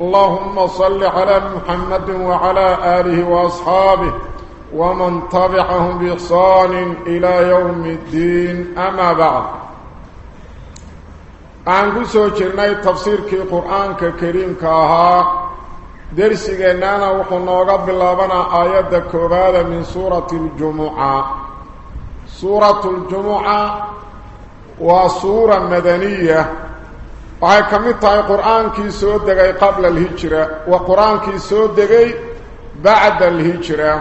اللهم صل على محمد وعلى آله وأصحابه ومن تبعهم بإحسان إلى يوم الدين. أما بعد. عن قسو جرني تفسير كي قرآن كريم كاها. درسينا وحنا بالله آيات كوبادة من سورة الجمعة. سورة الجمعة وسورة مدنية. Waxay ka mid tahay qur-aankii soo degay qabla alhijra wa qur-aankii soo degay bacda alhijra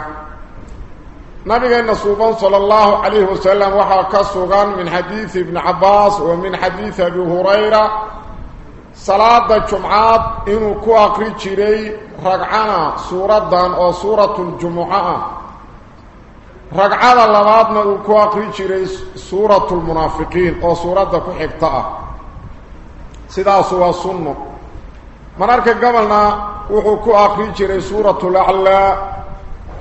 nabigeenna suuban sala allahu calayhi wasalam waxaa ka sugan min xadiidi ibni cabbaas wa min xadiidi abi hurayra salaada jumcaad inuu ku aqri jiray ragcana suuraddan oo suuratuljumuca ah ragcada labaadna uu ku aqri jiray suuratulmunaafiqiin oo suuradda ku xigta ah سداس وصن منارك قبلنا وحكو أخي جري سورة الأعلى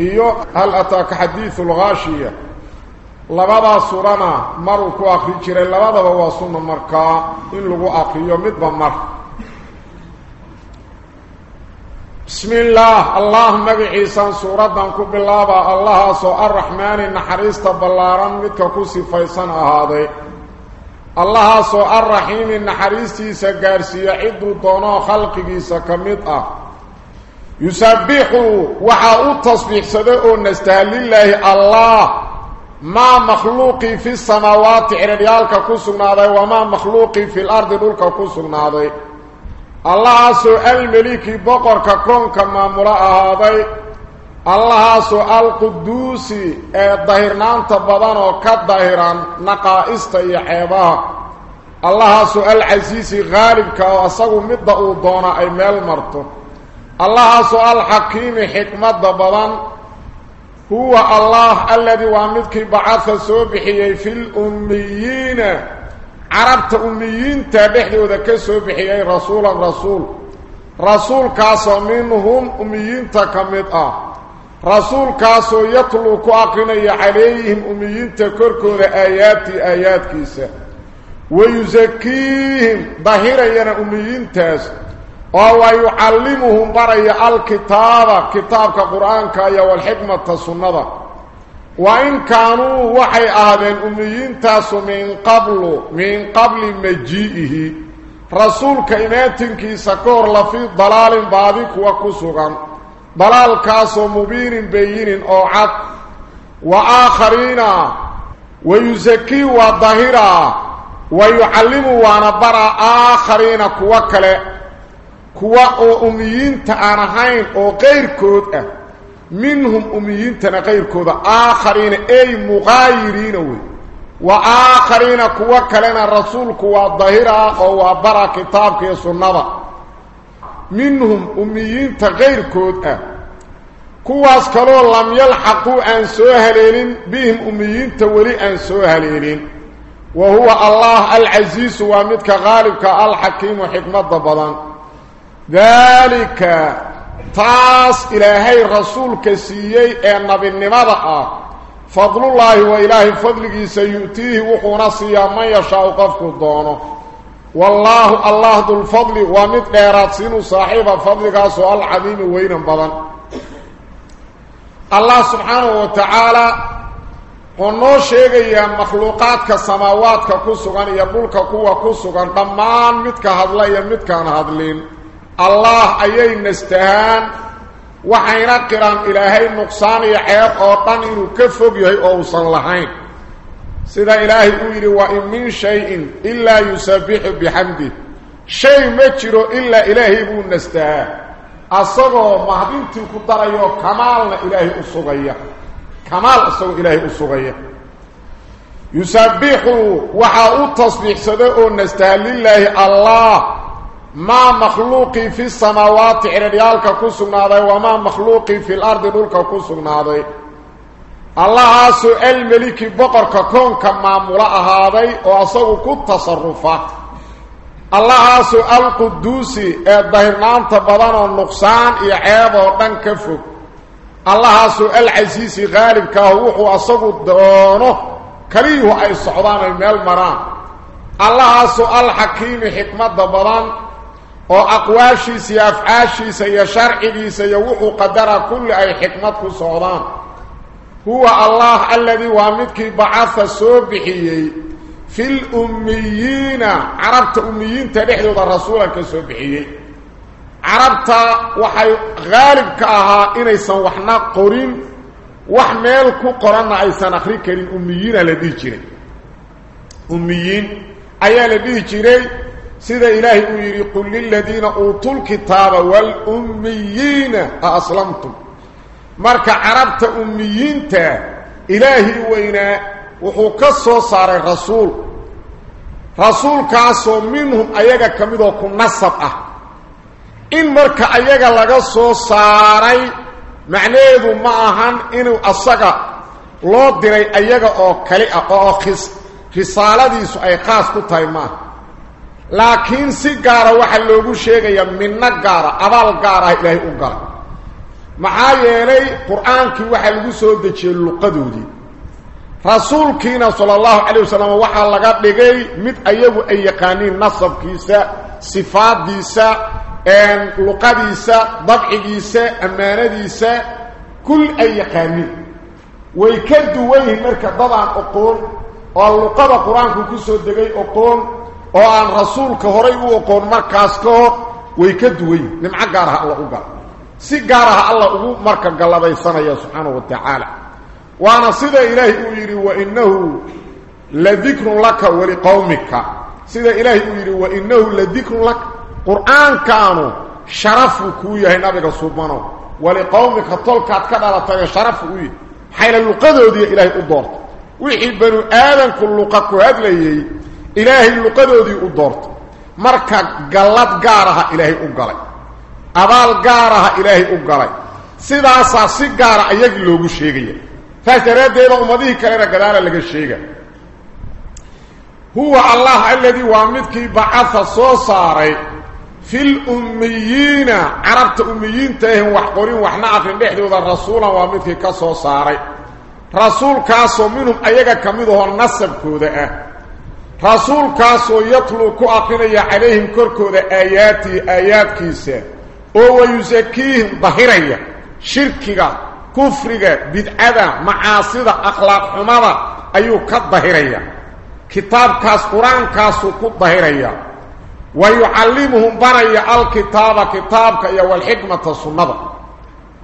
إيو هل أتاك حديث الغاشية لبدا سورنا مركو أخي جري لبدا وصن مركا إن لغو أخي يومد بمر بسم الله اللهم بعيسا سورة دانكو بالله الله سوء الرحمن نحريست بالله رمضك كسي فيصان هذا الله سوء الرحيم إن سغارسي عيد دونو طونا سكمت آه يسبح وحاو تصبيح سده أو نستهل لله الله ما مخلوق في السماوات عريالك كوسناده وما مخلوق في الأرض دولك كوسناده الله سوء الملك بقر ككون كما مراه هذا allahaasoo alquduusi ee dahirnaanta badan oo ka dahiran naqaa'ista iyo ceebaha allahaasoo alcasiisi khaalibka oo asagu midda uu doona ay meel marto allahaasoo alxakiimi xikmadda badan huwa allah alladii waa midkii bacadka soo bixiyey fil ummiyiina carabta ummiyiinta dhexdooda ka soo bixiyey rasuulan rasuul rasuulkaasoo minhum ummiyiinta ka mid ah رسول كاسو يطلو أقنا عليهم أميين تكركوا لآيات آيات كيسا ويزكيهم بهيرين أميين تاس ويعلمهم برأي الكتاب كتاب القرآن كايا والحكمة السنة وإن كانوا وحي آذين أميين تاس من قبل من قبل مجيئه رسول كإناتين كيسا كور لفي ضلال بابك وكسوغان dalaalkaasoo mubiinin bayinin oo cad wa aakhariina wayusakii waa dahira wa yucallimu waana bara aakhariina kuwo kale kuwa oo umiyiinta aan ahayn oo qayrkood ah minhum umiyiintana qayrkooda aakhariina ey muqaayiriina wey wa aakhariina kuwo kalena rasuulku waa dahira oo waa bara kitaabka iyo sunnada minhum umiyiinta qayrkood ah كو كلو لم يلحقوا أن سوهلين بهم أميين تولي أن سوهلين وهو الله العزيز وامدك غالبك الحكيم وحكمة ضبلا ذلك تاس إلهي رسولك سيئي النبي النمضاء فضل الله وإله فضلك سيؤتيه وحونا سيئا من يشاء قفك الدونه والله الله ذو الفضل وامد إيراتين صاحب فضلك سؤال عميم وينا بضلا الله سبحانه وتعالى هنو شيغيا مخلوقات كالسماوات كوسغان يا بولكا كو كوسغان ضمان متك هادلا يا متكان هادلين الله ايي نستهان. وحين قران إلى هي نقصان يا عيب أو طن يكفوك يي أو سن لهين سيدا إلهي يقول وإن من شيء إلا يسبح بحمده. شيء ما تشرو إلا إلهي بو asagoo mahdintii ku darayoo kamaalna ilaahay u sugaya kamaal isagoo ilaahay u sugaya yusabbixu waxaa u tasbiixsada oo nastaha lilaahi allah maa makhluuqii fi samaawaati ciraryaalka ku sugnaaday wamaa makhluuqii fi lardi dhulka ku sugnaaday allahaasoo almeliki boqorka koonka maamulo ahaaday oo asagu ku tasarufa الله سو القدوسي الظهرنان تبضان النقصان إعيضا وطن كفو الله سو العزيزي غالب كهوح وصف الدونه كريه أي صعبان الملمران الله سو الحكيم حكمة دبضان وأقواشي سيافعاشي سيشرعي سيوح قدر كل أي حكمة صعبان هو الله الذي وامدك بعث سوبحيي في الأميين عربت أميين تنحذو ذا رسولا كسبحيه عربت وحي غالب كاها إني سنوحنا قرين وحمالكو قرانا أي سنخري كريم أميين لديه جري أميين أي لديه جري سيدة إلهي أميري قل للذين أوتوا الكتاب والأميين أأسلمتم مارك عربت أميين ته إلهي وإنه wuxuu ka soo saaray rasuul rasuulkaasoo minhum ayaga ka midoo ku nasab ah in marka ayaga laga soo saaray macnaheedu ma ahan inuu asaga loo diray ayaga oo kali ah oo risaaladiisu ay khaas ku tahay maaha laakiin si gaara waxaa loogu sheegayaa midno gaara abaal gaar ah ilaahay u galay maxaa yeelay qur-aankii waxaa lagu soo dejiyey luqadoodii sala allahu calayh wasalam waxaa laga dhigay mid ayagu ay yaqaaniin nasabkiisa sifaaddiisa luqadiisa dabcigiisa ammaanadiisa kul ay yaqaaniin way ka duwan yihiin marka dadaan oqoon oo luqada qur-aanku ku soo degay oqoon oo aan rasuulka horay u oqoon markaas ka hor way ka duwan yihin nimco gaar aha alla u gala si gaar aha alla ugu marka galladaysanaya subxaanahu wa tacaala waana sida ilaahay uu yidhi wainahu ladikrun laka waliqowmika sida ilaahay uu yidhi wainahu ladikrun laka qur-aankaanu sharafuu kuu yahay nabiga subano waliqowmika tolkaad ka dhalatay sharafu u yihi maxayla luqadoodiiya ilaahay u doortay wixii banu aadanku luqa ku hadlayey ilaahay luqadoodii u doortay marka gallad gaar aha ilaahay u galay abaal gaar aha ilaahay u فاسراد ديبا امضيه كالينا قدالا لك الشيغة هو الله الذي وامنتك بعث صوصاري في الأميين عربت أميين تهم وحقورين وحنا عفل بحدي وذا الرسول وامنتك كصوصاري رسول كاسو منهم أيها كميده النصب كوده رسول كاسو يطلو كأقنية عليهم كركو ذا آياتي آيات كيسة هو يزكيهم ظهيريا شركيه كفر بدعة معاصي أخلاق حمضه أيو كظهريا كتاب كاس قرآن كاس كظهريا ويعلمهم بري الكتاب كتاب يا والحكمة والسنة.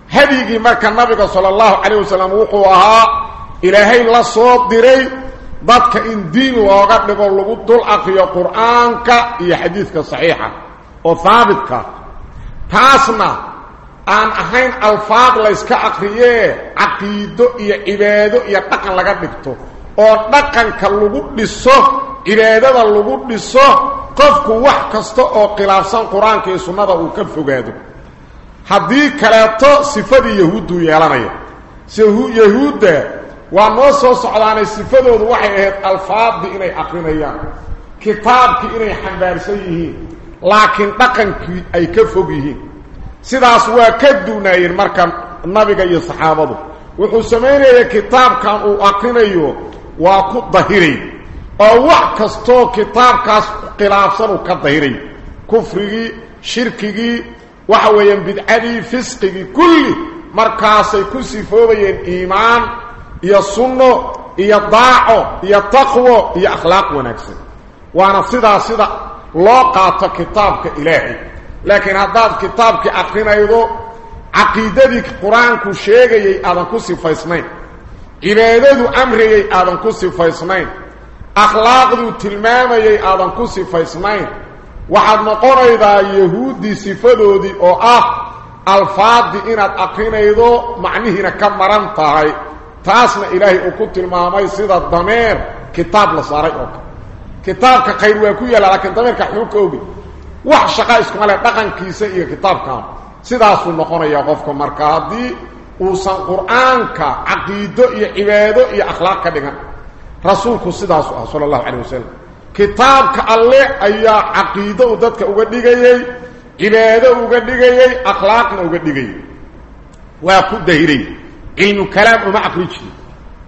هذه مر كان النبي صلى الله عليه وسلم وقوها إلى هي لا صوت ديري بدك إن دين واغد لو لو دول اخيا قرآنك يا حديثك صحيحة. وثابتك. تاسنا aan ahayn alfaad layska akriyee caqiido iyo cibaado iyo dhaqan laga dhigto oo dhaqanka lagu dhiso cibaadada lagu dhiso qofku wax kasta oo khilaafsan qur-aanka iyo sunnada uu ka fogaado haddii kaleeto sifadii yahuudduu yeelanaya yahuudda waa noo soo socdaanay sifadoodu waxay ahayd alfaadii inay akrinayaan kitaabkii inay xambaarsan yihiin laakiin dhaqankii ay ka fog yihiin sidaas waa ka duunaayeen marka nabiga iyo saxaabadu wuxuu samaynaya kitaabkan uu akrinayo waa ku dahiray oo wax kastoo kitaabkaas khilaafsan uu ka dahiray kufrigii shirkigii waxa weeyaan bidcadii fisqigii kulli markaasay ku sifoobayeen iimaan iyo sunno iyo daaco iyo taqwo iyo akhlaaq wanaagsan waana sidaa sida loo qaato kitaabka ilaahay لكن هذا الكتاب كأقرم أيضا عقيدة القرآن كشيغة يأذن كسي فايسمين عبادة أمر يأذن كسي فايسمين أخلاق ذو تلمام يأذن كسي فايسمين وحد نقر إذا يهود دي سفدو دي أو أه الفاد دي إنات أقرم أيضا معنهنا كمران تاعي تاسنا إلهي أكد المامة سيدة الدمير كتاب لصاريك كتابك قيروا يكويا لكن دمير كحيوك أوبي. Wax shaqa iskuma leh dhaqankiisa iyo kitaabkan sidaasuu noqonayaa qofka marka haddii uusan qur-aanka caqiido iyo cibaado iyo akhlaaq ka dhigan rasuulku sidaasu ah sala allahu calayh wasalam kitaabka alle ayaa caqiido u dadka uga dhigayey cibaado uga dhigayey akhlaaqna uga dhigayey waa ku dahiray cilmu kalaam uma aqri jirin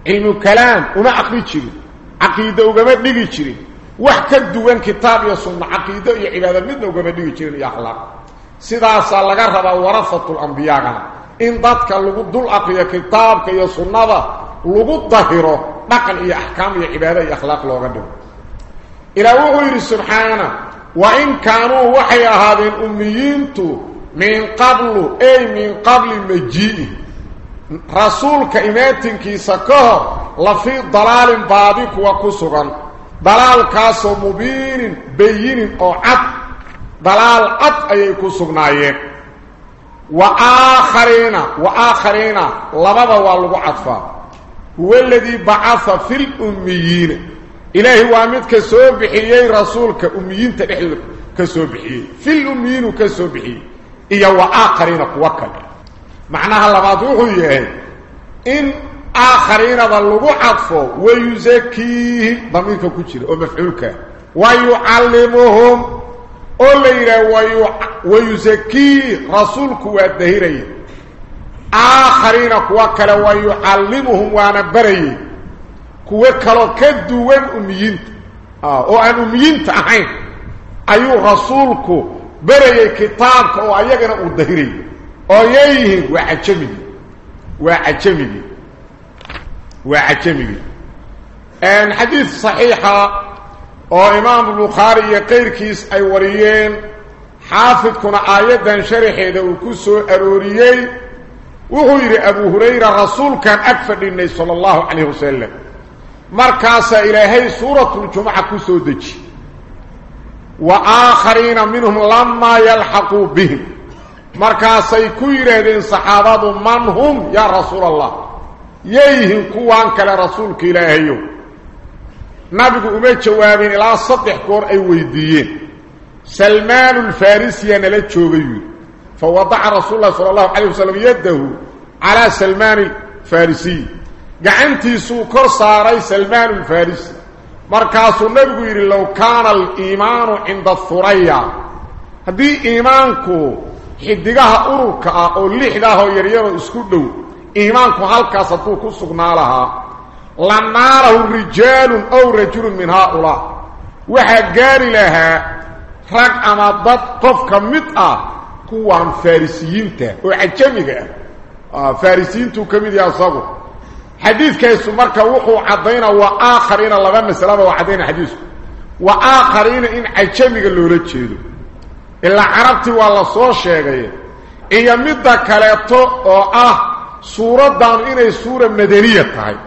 cilmu kalaam uma aqri jirin caqiido ugama dhigi jirin wax ka duwan kitaab iyo sunno caqiido iyo cibaado midna ugama dhigi jirin iyo akhlaaq sidaasaa laga rabaa warafatul ambiyaagana in dadka lagu dul aqriyo kitaabka iyo sunnada lagu dahiro dhaqan iyo axkaam iyo cibaado iyo akhlaaq looga dhigo ilaa wuxuu yidhi subxaana wa in kaanuu waxay ahaadeen ummiyiintu min qablu ay min qabli majii'i rasuulka imaatinkiisa ka hor la fii dalaalin baadi kuwa ku sugan ضلال كاس مبين بين قعد ضلال اط ايكو سغنايه واخرين واخرين لبدا ولو عطف هو الذي بعث في الاميين الهي وامد كسو بخيي رسولك اميين تدخل كسو بخيي في الاميين كسو بخيي يا واخرين وكل معناها لبدا هو ان آخرين ضلقوا عطفوا ويزكيهم ضميك كتير ومفعولك ويعلمهم. أوليرا ويزكي رسولك والدهيري آخرين كوكلا ويعلمهم وانبري كوكلا كدوان أميينت آه، وأن أميينت أحين أي رسولك بري كتابك وأيقنا الدهيري أيهي وعجمي. وعجمي. وعجمي. إن حديث صحيح أو إمام البخاري قيركيس أي وريين حافظ كنا آية دان شرحه دو كسو أروريي وغير أبو هريرة رسول كان أكفر لنه صلى الله عليه وسلم. markaas إلهي سورة الجمعة ku soo dejiyey. وآخرين منهم لما يلحقوا بهم. markaas ay ku yiraahdeen صحابة da من هم يا رسول الله. yihiin kuwaan kale رسول ka إلهي نبي uma jawaabin ilaa saddex goor ay weydiiyeen. سلمان الفارسي ana la joogay فوضع رسول الله صلى الله عليه وسلم يده على سلمان الفارسي. جعنتي سو كور ساري سلمان الفارسي مركاسو نبي يري لو كان الإيمان عند الثريا. هدي إيمانكو حدغه اوركا أو لخدا هو يريرو اسكو دوو إيمانك هلك صدوك سقنا لها لما له رجال أو رجل من هؤلاء. وحقار لها رق أما ضد قفك متأ آه. قوان فارسيين ته. وعجمك آه، فارسيين تو كميد يا صغر حديث كيس مركا وقو عدين وآخرين الله غم السلام وعدين حديث. وآخرين إن عجمك اللي رجل إلا عربتي والله صوشي إيا مدى كالاتو أو آه. سورة سورتان اني سوره مدنيه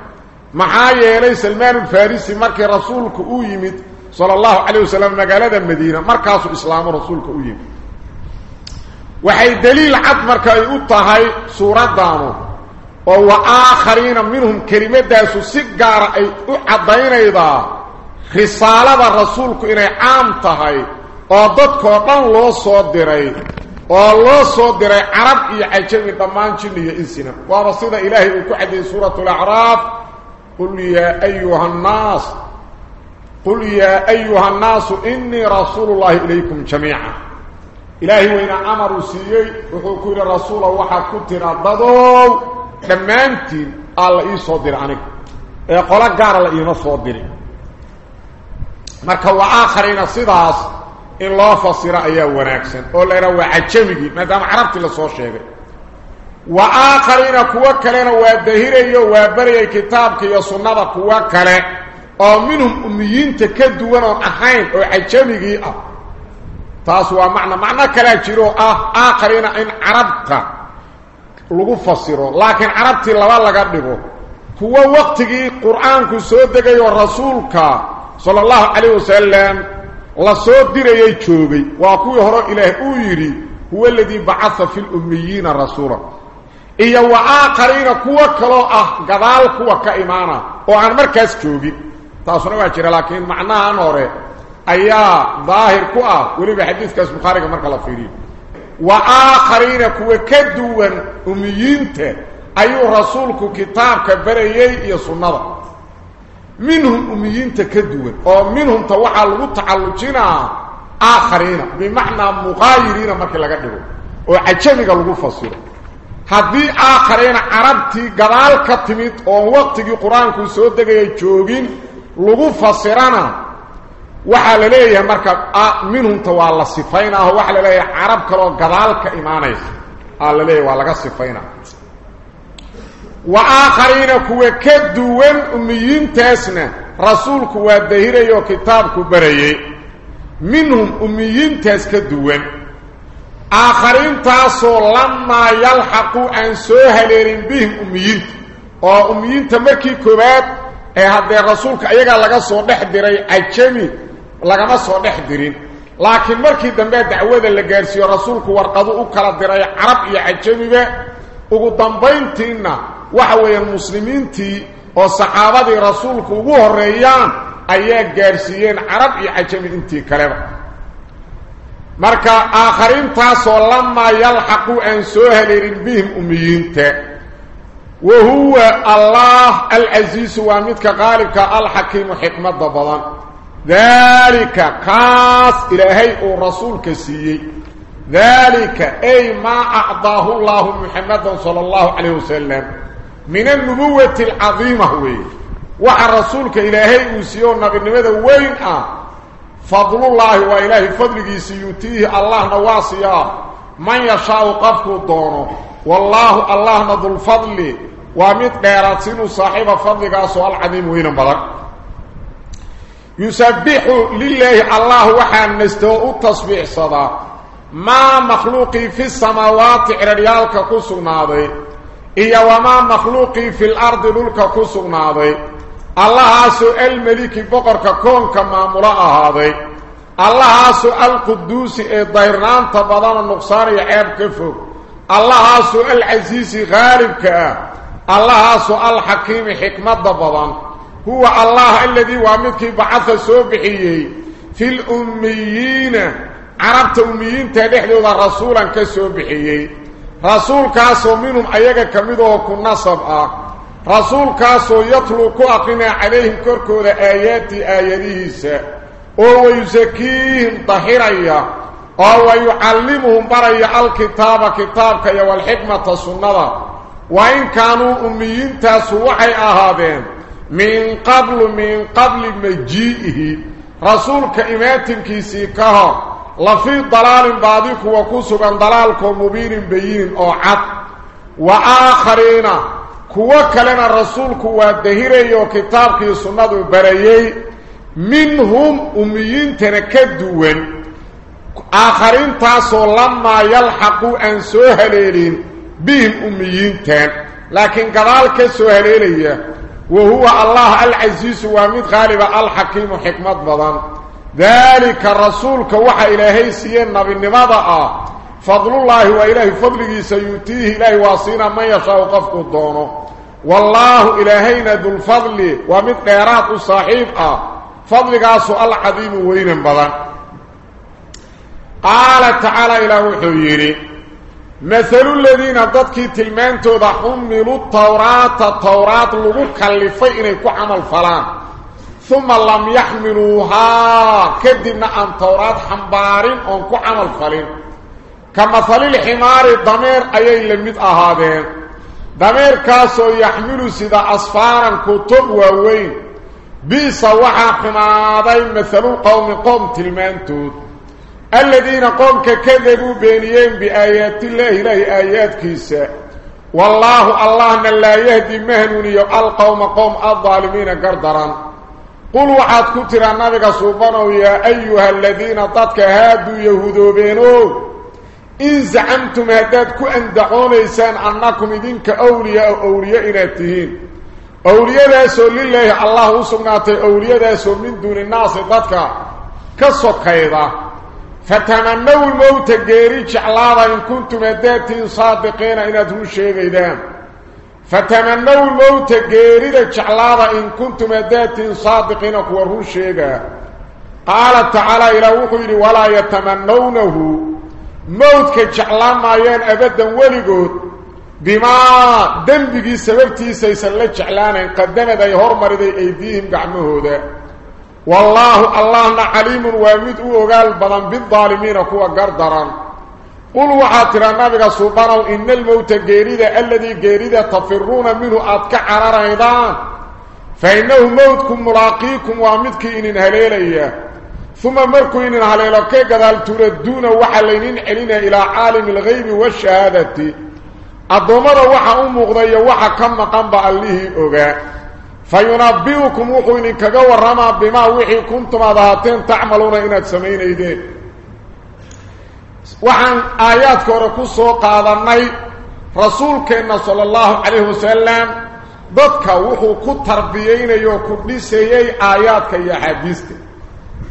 معايا إلي سلمان الفارسي مرك رسولك ويمد صلى الله عليه وسلم مقالة هذا المدينة مركز الإسلام رسولك ويمد وحي دليل عد مركا يؤتى هاي سورة دانو وهو آخرين منهم كلمات داسو سيقار اي اعدين أيضا رسالة رسولك اني عام تهي وضدك وطن لو صدر اي الله صوت دري عرب يعجب طمان جلي انسنا ورسول الله وكعد سوره الاعراف قل يا ايها الناس قل يا ايها الناس اني رسول الله اليكم جميعا الهي وين أمر سي وكوي رسول وحا كتر ضدو دمانتي الله اي صوت دري عنك قال قال الله اي صوت دري مركه واخرين صداس إن الله فصير أيها وناكسن أولا إلا وعجمي مدام عربت الله صور شهده وآخرين كوكالين وابدهيري وابري كتابك يصنب كوكالين ومنهم أميين تكدوان أحاين وعجمي تاسوا معنى معنى كلاجيرو آخرين إن عربت لغو فصيرو لكن عربت الله لغا دبو كو وقتي قرآن كو سودك أو رسولك صلى الله عليه وسلم la soo dirayay joogay waa kuwii hore ilaah uu yidhi huwa aladii bacaa fi lummiyiina rasuula iyo wa aakhariina kuwo kaloo ah gadaal kuwa ka imaana oo aan markaas joogin taasuna waa jira laakiin macnahan hore ayaa daahir ku ah weliba xadiidkaas bukhaariga marka la fiiriyo wa aakhariina kuwa ka duwan umiyiinta ayuu rasuulku kitaabka barayey iyo sunnada minhum umiyiinta ka duwan oo minhumta waxaa lagu tacallujinaa aakhariina bimacnaa muqaayiriina markii laga dhigo oo cajamiga lagu fasiro haddii aakhariina carabtii gadaal ka timid oon waqtigii qur-aanku soo degaya joogin lagu fasirana waxaa la leeyahay marka minhumta waa la sifaynaaho waxaa la leeyahay carab kaleoo gadaal wa aakhariina kuwa ka duwan umiyiintaasna rasuulku waa dahirayoo kitaabku barayey minhum umiyiintaas ka duwan. Aakhariintaasoo lamaa yalxaqu aan soo haleelin bihim umiyiinta oo umiyiinta markii koowaad ee haddee rasuulka iyagaa laga soo dhex diray cajami lagama soo dhex dirin. Laakiin markii dambe dacwada la gaarsiiyo rasuulku warqadu u kala diray carab iyo cajamiba ugu dambayntiinna waxa weeyaan muslimiintii oo saxaabadii rasuulku ugu horreeyaan ayaa gaarsiiyeen carab iyo cajami intii kaleba marka aakhariintaasoo lamaa yalxaqu aan soo haleelin bihim umiyiinta wa huwa allah alcasiisu waa midka qaalibka alxakiimu xikmadda badan daalika kaas ilaahay uu rasuulka siiyey daalika ay maa acdaahu llaahu muxamadan sala من النبوة العظيمة ورسولك إلهي وسيون نبي نبي وين آه. فضل الله وإلهي فضل سيوتيه الله نواسيا. من يشاء قفك الدونه والله الله نذو الفضل. ومثل يرسل صاحب فضلك سؤال عظيم وين بلك يسبح لله الله وحان نستوء التصبيح صدا. ما مخلوقي في السماوات عرياك كسو ناضي إيا وما مخلوقي في الأرض للك كسونا دي الله سؤال مليك بقر كون كما ملاء هذا الله سؤال قدوس دائران تبضان النقصار يحيب كفر الله سؤال عزيز غارب الله سؤال حكيم حكمة تبضان هو الله الذي وامدك بعث سوبحيه في الأميين عربت أميين تلحل رسولا كسوبحيه رسول كاسو منهم أيها كمدوه كنصب آه رسول كاسو يطلقوا أقنا عليهم كركو لآيات آياته سا أو يزكيهم طهيريا أو يعلمهم برأي الكتاب كتابك والحكمة السنة وإن كانوا أميين تاسوحي آهابين من قبل من قبل مجيئه رسول كإماتك سيكهر لفي ضلال بعدك وكسوا ضلالكم مبين بين أو عط واخرين كو كلنا الرسول كو وكتاب وكتابك وسنته بريي منهم اميين تنكدوا اخرين تاسوا لما يلحقوا ان سهلين بهم اميين تن لكن قالك سهلين وهو الله العزيز وامد غالب الحكيم حكمه بضانه ذلك الرسول كوحى إلهي سيئن نبي النماذا فضل الله وإله فضله سيؤتيه إلهي واصينا من يشاء وقفك الدونه. والله إلهينا ذو الفضل ومن قيرات الصحيب آه فضلك سؤال عظيم وين بضا قال تعالى إله حبيري مثل الذين قدك تلمانتو ذا حملوا التوراة. التوراة لغو كلفين كو عمل فلان. ثم لم يحملوها. كدنا ان تورات حمبارين ان كو عمل فلين. كما فلي الحمار الضمير اي لم يت أهادين. ضمير كاسو يحمل سدا أصفارا كتب ووي بيس وحا قماضين مثل قوم قوم تلمانتوت الذين قوم كذبوا بينيين بآيات الله إلى آيات كيسة. والله الله من لا يهدي مهنون يقال قوم قوم الظالمين قردران. قل وحد كتر النبي سبحانه يا أيها الذين تدك هادوا يهودوا بينه إن زعمتم هادات أن دعون إيسان أنكم كأولياء أولياء أولياء إناتهين أولياء داسوا لله الله سبحانه أولياء داسوا من دون الناس تدك كالصدق أيضا فتمنوا الموت الجيريك على الله إن كنتم هادات صادقين إناتهم الشيء إذن geerida jeclaada in kuntum haddaad tihiin saadiqiina kuwa run sheegaa قال تعالى إلى وحيد ولا يتمنونه. موت كجعلان أبدا ولقود بما دنبقي سببتي سيسل جعلانا قدمت أي هرمرد أيديهم قعمه والله الله عليم وامد وقال بضن بالظالمين كوا قردران. قل وحاتر النبي سبحانه إن الموت قيريدا الذي قيريدا تفرون منه أتكع على ريضان فإنه موتكم ملاقيكم وامدك إن هليليا ثم مركو إن هليلا كي قدال تردون وحلينين علينا إلى عالم الغيب والشهادة. الضمر وحا أمغضي وحا كم مقام بأليه أغا. فينبئكم وحوين كقوى رما بما وحي كنتم أضهاتين تعملون إنات سمين إيدين. وحان آيات كوركو سوق قادرني رسولكنا صلى الله عليه وسلم ضدك وحو كتربيين يوكو لسيي آياتك يا حديثك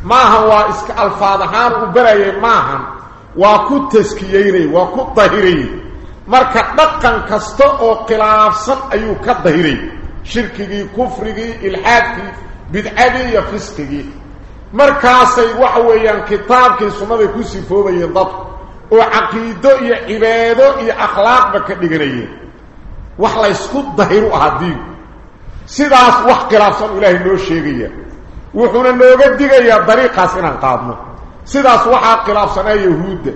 ما هو اسك الفاظهان وبرأي وكو تسكيين وكو طهيرين marka dhaqan kasta oo khilaafsan ayuu ka dahiray shirkigii kufrigii ilhaadkii bidcadii iyo fisqigii. Markaasay waxa weeyaan kitaabkii sunnada ku sifoobayeen dadku oo caqiido iyo cibaado iyo akhlaaqba ka dhiganayeen wax la isku dahiru ah diin sidaas wax khilaafsan ilaahay noo sheegaya wuxuuna nooga digayaa dariiqaas inaan qaadno sidaas waxaa khilaafsanaa yahuudda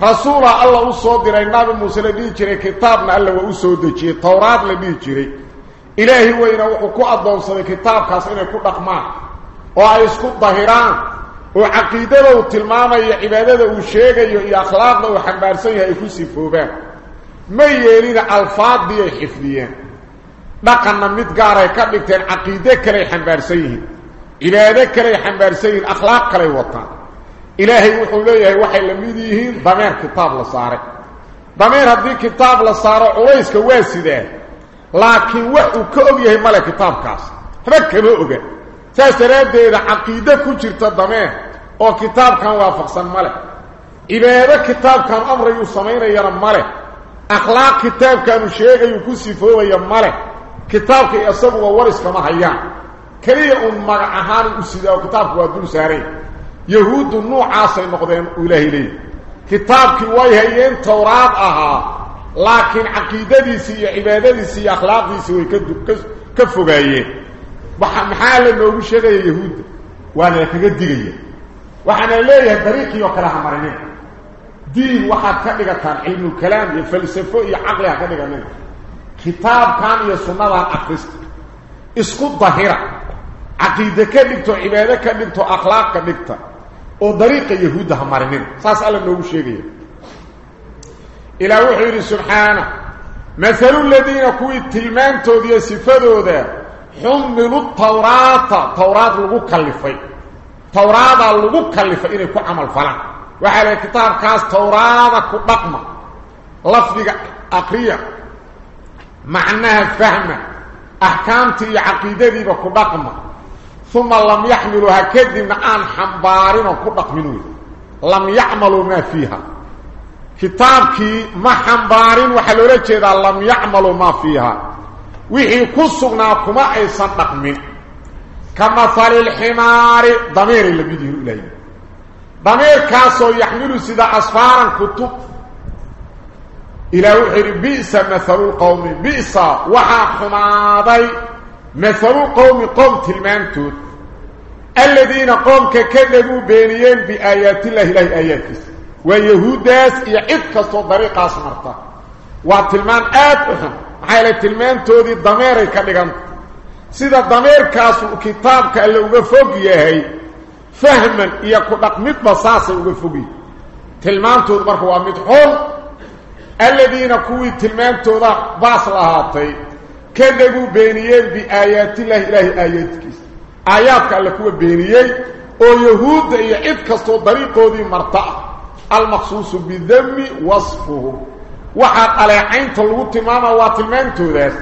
rasuula alla u soo diray nabi muuse la dhihi jiray kitaabna alla waa u soo dejiyey towraad la dhihi jiray ilaahi weyna wuxuu ku addoonsaday kitaabkaas inay ku dhaqmaan وعيسكو الظهران وعقيدته وتلمامه وعبادته وشيغه وإخلاقه وحنبارسيه إخوصي فوبه ما يلين الفاظ ديه حفليه نقن نميد قاره كبكتين عقيدك لي حنبارسيه عبادك لي حنبارسيه أخلاق لي وطن إلهي وحوليه وحي لميديه ضمير كتاب لصاره ضمير هذه كتاب لصاره وليس كواسده لكن وحو كأوليه ملك كتاب كاس هذا كبه أغير تاسرادهيدا عقيده كو جيرتا دمه أو كتاب كان وافقسن إذا عباده كتاب كان أمر يو سمينه يرا ماله اخلاق كتاب كان شيغي كو سيفو يا ماله كتابك اسب هو ورث كما هيا كلي ان ما اهان اسيدا كتاب هو دول ساري يهود نو عاصي نقدين اله الهي كتابك واي هيين توراد أها لكن عقيدتي سي عبادتي سي اخلاقي سي كد كفغايه maxaa la noogu sheegaya yahuudda waana kaga digaya waxaana leeyahay dariiqii oo kale ha marinin diin waxaad ka dhigataan cilmulkalaam iyo falsafo iyo caqli ha ka dhiganin kitaabkan iyo sunnadan akrista isku dahira caqiide ka dhigto cibaado ka dhigto akhlaaq ka dhigta oo dariiqa yahuudda ha marinin saas alla noogu sheegaya ilaa wuxuu yidhi subxaana mathalu ladiina kuwii tilmaantooda iyo sifadooda حملوا التوراة. التوراة لغو كلفي. التوراة لغو كلفي. إنه كعمل فلان. وعلى كتاب كاس توراة كبقمة لفظة أقرية. معناها الفهم أحكام تي عقيدة كبقمة ثم لم يحملوا كده من آن حمبارين كبقمينوه لم يعملوا ما فيها. كتاب كي ما حمبارين وحلولة كده لم يعملوا ما فيها. Wixii ku sugnaa kuma aysan dhaqmin ka mahali lximaari dameeray lamid yihin ilaahi dameerkaasoo yaxmilu sida asfaaran kutub ilaah wuxuu yidhi bi'sa mahalu lqowmi bi'sa waxaa xumaaday mahalu qowmi qowm tilmaantood aladiina qoomka kadabuu beeniyeen biaayaati illahi ilahi aayaadkiisa waa yahuuddaas iyo cid kastoo dariiqaas marta waa tilmaan aad u xun على تلمانتودي دميري كدغان سيدا دمير كاسو كتابك اللي اوغا فوقيا هاي فهما ايكو دقمت بساسي اوغا فوقي تلمانتود مرحو امد حول الذين كوي تلمانتودا باصلا هاتي كدغو بينيين بآيات الله إله آياتك آياتك اللي كوي بينيين أو يهود إيه إيه كستو دريقو دي مرتع المخصوص بذنب وصفهم waxaa dhaleecaynta lagu tilmaama waa tilmaantoodaas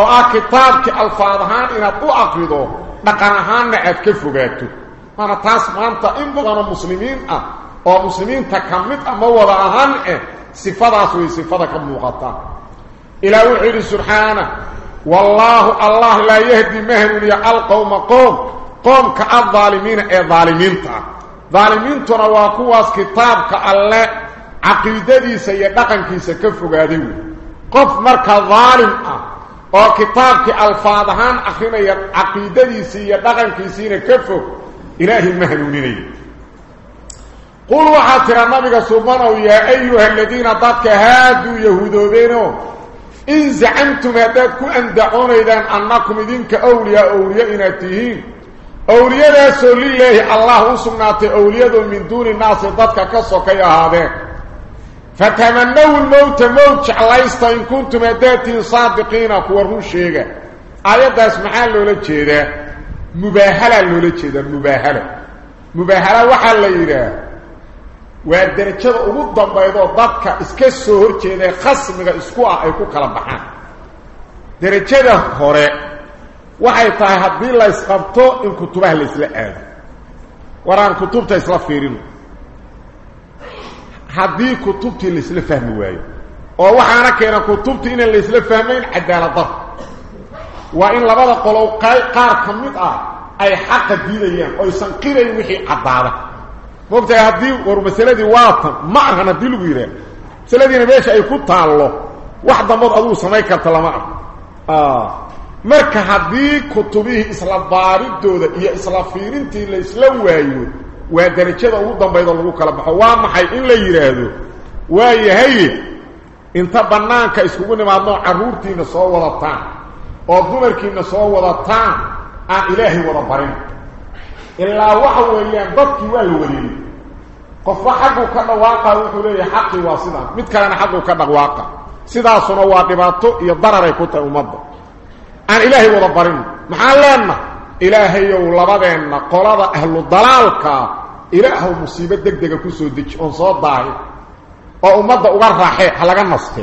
oo ah kitaabkii alfaad ahaan inaad u aqrido dhaqan ahaanna aad ka fogaato maana taas maanta in badanoo muslimiin ah oo muslimiinta ka mid ah ma wada ahaan eh sifadaas way sifada ka muuqataa ilaah wuxuu yidhi subxaana wallaahu allah laa yahdi ma hanuuniya alqowma qoom qoomka addaalimiina ee daalimiinta ah daalimiintuna waa kuwaas kitaabka alle caqiidadiisa iyo dhaqankiisa ka fogaaday qof marka daalim ah oo kitaabkii alfaad ahaan akrinaya caqiidadiisii iyo dhaqankiisiina ka fog ilaahay ma qul waxaa tira nabiga subanow yaa ayuha aladiina dadka haaduu yahuudoobeeno in zacamtum haddaad ku andacoonaydaan annakum idinka awliyaa awliya inaad tihiin awliyadaasoo lilaahi allah u sugnaatay awliyadoo min duuni naasi dadka ka sokay فتمنوا الموت موت على إستان كنتم أداتين صادقين أكواره الشيغة آيات اسمحان له لكي ده مباهلة له لكي ده مباهلة. مباهلة وحال ليرا وعندما أمود ضبايدا ضبكا إسكي السهر كي ده خصمي إسكوا أعيكو كلمحان درجة أخرى وحيطا هدين الله إسقبتو إن كنتم أهل إسلاء وران كنتم تسلا فيرينو. هذه كتبتي اللي سلف فهمي واي أو وحانا كينا كتبتي ان اللي سلف فهمين حد على الضر وان لبدا قلو قار كميت آه اي حق ديدين أو سنقير اي وخي عباده وقت هذه ورمسله دي واطن ما عرفنا دي لو يره سلادين بيش اي كو تالو واحد مود ادو سمي كرت لما آه مركه هذه كتبي اسلام باريدوده يا اسلام فيرنتي اللي اسلام وايو waa darajada ugu dambaydo lagu kala baxo waa maxay in la yidhaahdo waa yahaye inta bannaanka iskugu nimaadnoo carruurtiina soo wadataan oo dumarkiina soo wadataan aan ilaahay wada barin ilaa waxa weeyaan dadkii waa la wareeyey qofba xagguu ka dhawaaqa wuxuu leeyahay xaqii waa sidaan mid kalena xagguu ka dhawaaqa sidaasuna waa dhibaato iyo dararay ku tahay ummadda aan ilaahay wada barin maxaan leenna ilaahayow labadeenna qolada ahlu dalaalkaa ilaahow musiibo deg dega ku soo deji oon soo daahin oo ummadda uga raaxee ha laga naste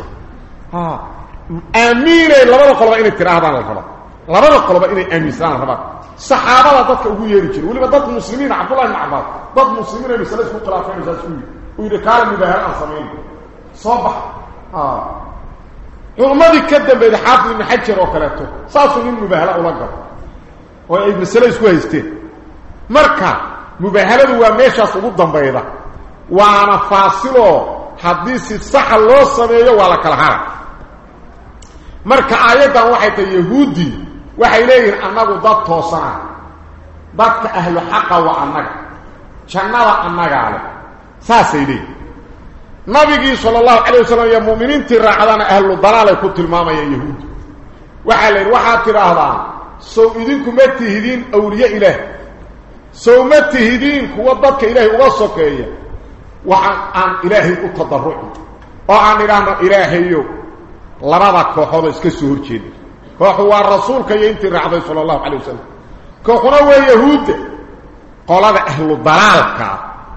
aamiinay labada qoloba inay tidhaahdaan la raba labada qoloba inay aaminsanaan la rabaa saxaabada dadka ugu yeeri jiray weliba dad muslimiin cabdullahi ibn cabbaas dad muslimiin ay masale isku khilaafeen saas u yidhi uu yidhi kaala mubaahal aan samayn soo bax culummadii ka dambeeyay xaafid ibn xajar oo kaleeto saasuu nin mubaahala ula galo oo ay masale isku haysteen marka mubaahaladu waa meeshaas ugu dambayda waana faasiloo haddii si saxa loo sameeyo waa la kala hara marka aayaddan waxay tahay yahuudi waxay leeyihiin annagu dad toosana dadka ahlu xaqa waa annaga jannada annagaa leh saasay leeyihin nabigii sala allahu calay wasalam iyo mu'miniintii raacdana ahlu dalaalay ku tilmaamayaan yahuudi waxaa la yidhi waxaad tidhaahdaa sow idinku ma tihidiin kuwa dadka ilaahay uga sokeeya waxaan aan ilaahay u tadarucin oo aan idhaahno ilaahayo labada kooxoodoo iska soo hor jeeda kooxu waa rasuulka iyo intii raacday sala allahu calay wasalam kooxuna waa yahuudda qolada ahlu dalaalka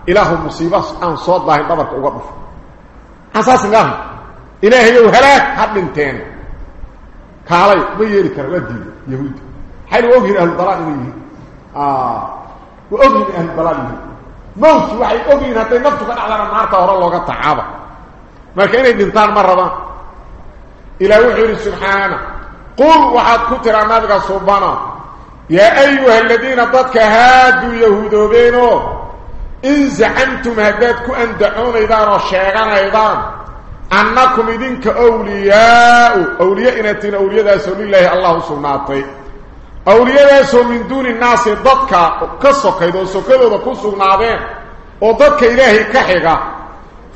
ilaahu musiiba aan soo daahin dhabarka uga dhufo aan saas idhaahno ilaahayow halaag ha dhinteen kaalay ma yeeli kara waa diiday yahuudda maxayna waa ogyihin ahlu dalaal inay yihiin dalaal yihiin mawtki waxay ogyihiin hadday naftu ka dhacdana naarta hore looga tacaaba marka inay dhintaan ma rabaan. إلى وحي سبحانه قل وحد كتر النبي سبحانه يا أيها الذين ضدك هادوا يهودوا بينه إن زعمتم هدادكم أن دعون إذا رشيغان أيضا أنكم إذنك أولياء أولياء إنتين أولياء داسوا لله الله سبحانه أولياء داسوا من دون الناس ضدك كسوك إذا سكدوا بكسوا نابين وضدك إلهي كحيغا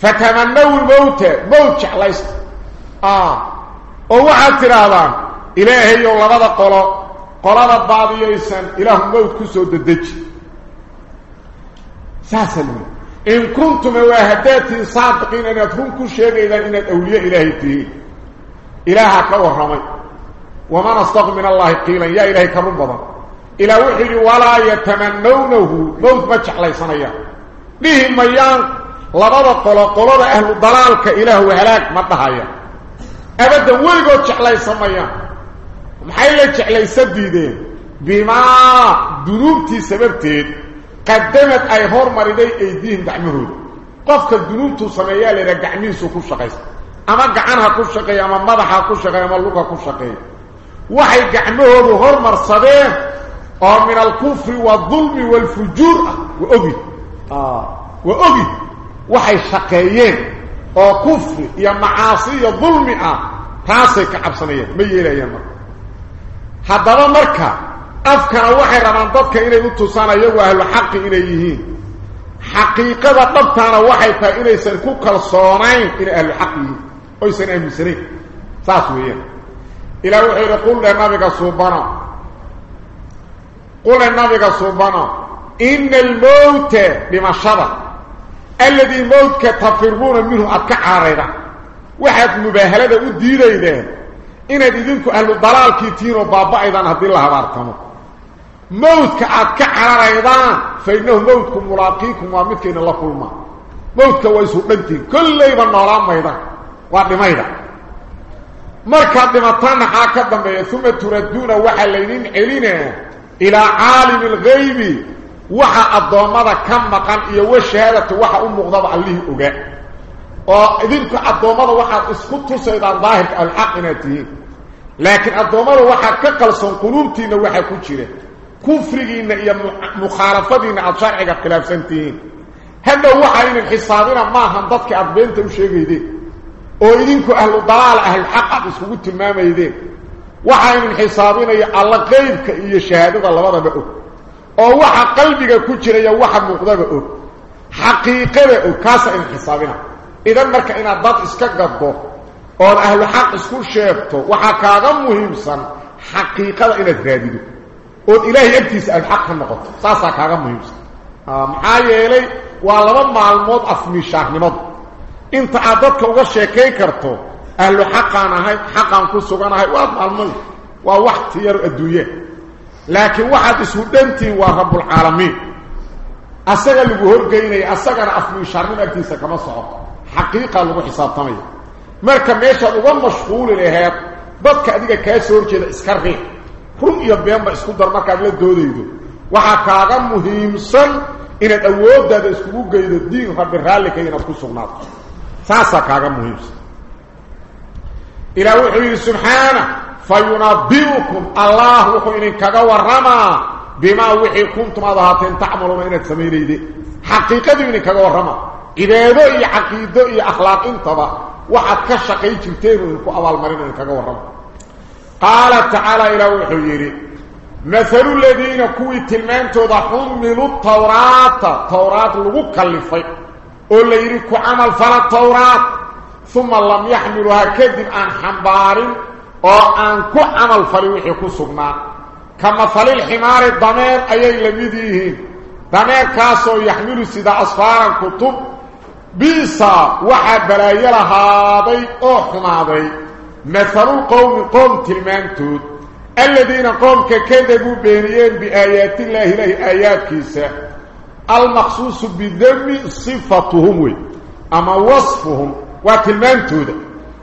فتمنوا الموت موت شعليست آه oo waxaad tidhaahdaan ilaahayow labada qolo qolada baadiyaysan ilaahu mawd ku soo dedeji saasa lii in kuntum waa haddaad tihiin saadiqiin inaad run ku sheegaydaan inaad awliye ilaahay tihiin ilaaha ka warramay وما نصدق من الله قيلا. يا إلهي كربضا إلى وحي ولا يتمنونه. موت بجع ليس نيا لهم ميان. لبدا قلو قلو أهل الضلال كإله وعلاك مدهايا أبدا ويقو جع ليس ميان محيلة جع ليس ديدين بما دروبتي سببتين. قدمت أي هور مريدي أيديهم دعمه قفك دروبتو صنيا لدى سوكو شقيس أما أما مدحها كو شقي أما اللوكا كو شقي, أما اللوكا كوشا شقي. وحي قحنه ظهور مرصده أو من الكفر والظلم والفجور. واغي آه. واغي وحي شقيين. أو كفر يا معاصي يا ظلم. آه. تاسك ابسنيه ما يليه مر حضر مركا أفكر وحي ربان ددك اني توسان اي وأهل حق اني يهين. حقيقة ضبطانا وحي فا اني سر كو كلصونين اني أهل حق يهين. أو سن امسري ساسويه إلا وحي لنا لنبيك صوبانا قول لنا لنبيك صوبانا إن الموت بمشارة الذي موت كتفرمون منه أكعارنا وحي مباهلة وديرين إن دينكو أهل الضلال كتير وبابا أيضا هدي الله بارتنا موت كأكعار أيضا فإنه موت كملاقيكم ومثل إن الله كل ما موت كويسو بنتي. كل ليبا النورام أيضا وعلم أيضا markaad dhimataan maxaa ka dambeeya uma turadduuna waxaa laydin celinaa ilaa caalimi alghaybi waxa addoommada ka maqan iyo washahaadatu waxa u muuqdaba allihii ogaa oo idinku addoommada waxaad isku tusaydaan daahirka alxaq inaad tihiin laakiin addoommada waxaa ka qalsoon quluubtiinna waxaa ku jira kufrigiinna iyo mukhaalafadiinna aada sharciga khilaafsan tihiin hadhow waxaa idin xisaabina maahan dadka aada beenta u sheegaydeen oo idinku ahlu dalaal ahlulxaq aad iskugu tilmaamaydeen waxaa idin xisaabinaya alla qeybka iyo shahaadada labadaba og oo waxa qalbiga ku jiraya waxa muuqdaba og xaqiiqada og kaasa idin xisaabina idan marka inaad dad iska gaddo ood ahlu xaq isku sheegto waxaa kaaga muhiimsan xaqiiqada inaad raadido ood ilaahay agtiisa ahluxaq ka noqoto saasaa kaaga muhiimsan maxaa yeelay waa laba maalmood afmiishaahnimadu انت عادتك أو شيكاي كرتو أهل حقنا هي حقن كو سغنه هي واد مالمي وا وقت ير ادويه لكن واحد سودنتي وا رب العالمين اسغ لو هورغيني اسغ افلو شرني مكتي سكما صعب حقيقه لو حساب تاميه مركه ميش أو مشغول له هي بدك اديك كاسور جيد اسكري كون يوبيان ما اسكو در مكا لا دوديدو وا كاغا مهمسن ان الأول ده اسكو غيدو دين فبرالكينا كو سغنات ساسكاغا مهمس إلى وحي سبحانه فينبئكم الله وحينك ورما بما وحي كنتم اظهرتم تعملوا من السميري دي حقيقه انك ورما عباده اي عقيده اي اخلاق انت وحد كشقي جبتين انك اوال ورما قال تعالى إلى وحي مثل الذين كوي تلمانتو دحوم من التوراة توراة لغو كالفين قول ليريكو عمل فلا التوراة ثم لم يحملوها كذب عن حنبار أو عن كو عمل فلوحي كسبنا كمثل الحمار الضمير اي لمديهين ضمير كاسو يحمل سيدا اصفارا كتب بيسا وحد بلايلا هذي أو حماضي مثل القوم قوم تلمانتو الذين قوم كذبوا بينيين بآيات الله إله آيات كيسا المخصوص بذم صفتهم أما وصفهم وتلمان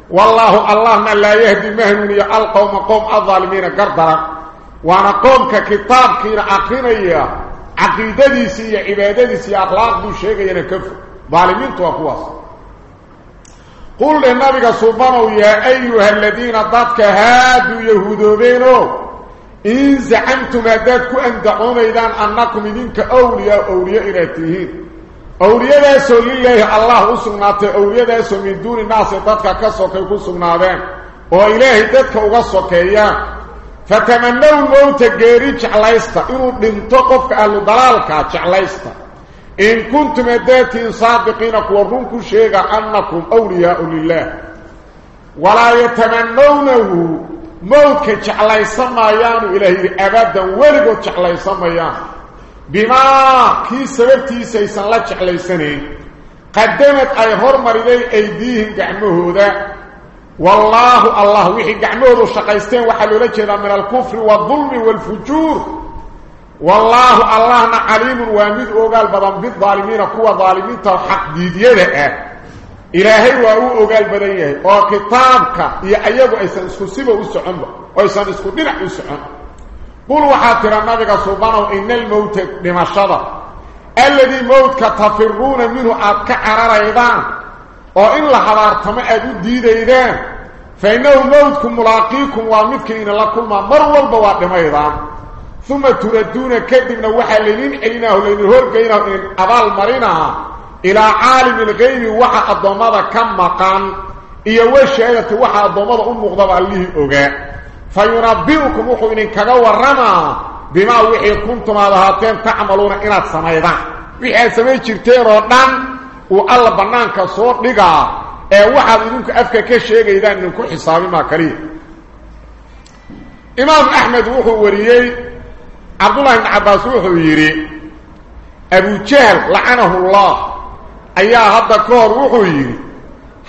والله الله ما لا يهدي مهنون القوم قوم الظالمين قردرا وأنا قوم ككتاب كينا عقينيا عقيدتي سي عبادتي سي أخلاق دو شيء ينكفر ظالمين توقواص قل للنبي سبحانه يا أيها الذين ضدك هادوا يهودوبينو إن زعمتم أدادكم أن دعون إذن أنكم إذنك أولياء أولياء إلاتيهين أولياء داسو لله الله أسقناته أولياء داسو من دون الناس. ضدك كسوك يكون سقنابين وإلهي ضدك أغسوكيان فتمنوا الموت قيري جعليستا إنو دمتقفك أهل ضلالك جعليستا إن كنتم أداتين صادقين كورنكم شيئا أنكم أولياء لله. ولا يتمنونه موت جعلي سمايان إلهي أبدا ولغو جعلي سمايان. بما كي سببتي سيسان لا جعلي سنين قدمت أي هرمر إلي أيديهم قعمه ذا والله الله وحي قعمه شقيستين وحلو لجدا من الكفر والظلم والفجور. والله الله عليم وامد أوغال بدن بالظالمين كوا ظالمين حق ديديده. Ilaahay waa uu ogaal badan yahay oo kitaabka iyo ayagu aysan isku siba u soconba oo aysan isku dhinac u socon qul waxaa tira nabiga subhanahu inal mawt dhimashada alladii mawtka tafiruuna minhu aad ka cararaydaan oo in la habaartamo aad u diidaydaan fa innahu mawtku mulaaqiikum waa midkiina la kulmaa mar walba waa dhimaydaan ثم تردون كدبنا وحا لين عليناه لين هولقيناه إن أبال مرينها إلى عالم الغيب وحا الضمادة كم مقام إيا وشهادة وحا الضمادة أم مغضب عليه أغاء فينبئكم وحو إن كغوى الرمى بما وحي كنتم هذا هاتين تعملون إنات سميدان وحي سمي جرتين ردان والله بنانك صوت لغا. ee waxaad idinku afka ka sheegaydaan idinku xisaabi maa kaliya imaam axmed wuxuu wariyey cabdullahi ibn cabbaas wuxuu yidhi abujahl lacanahu llah ayaa hadda ka hor wuxuu yidhi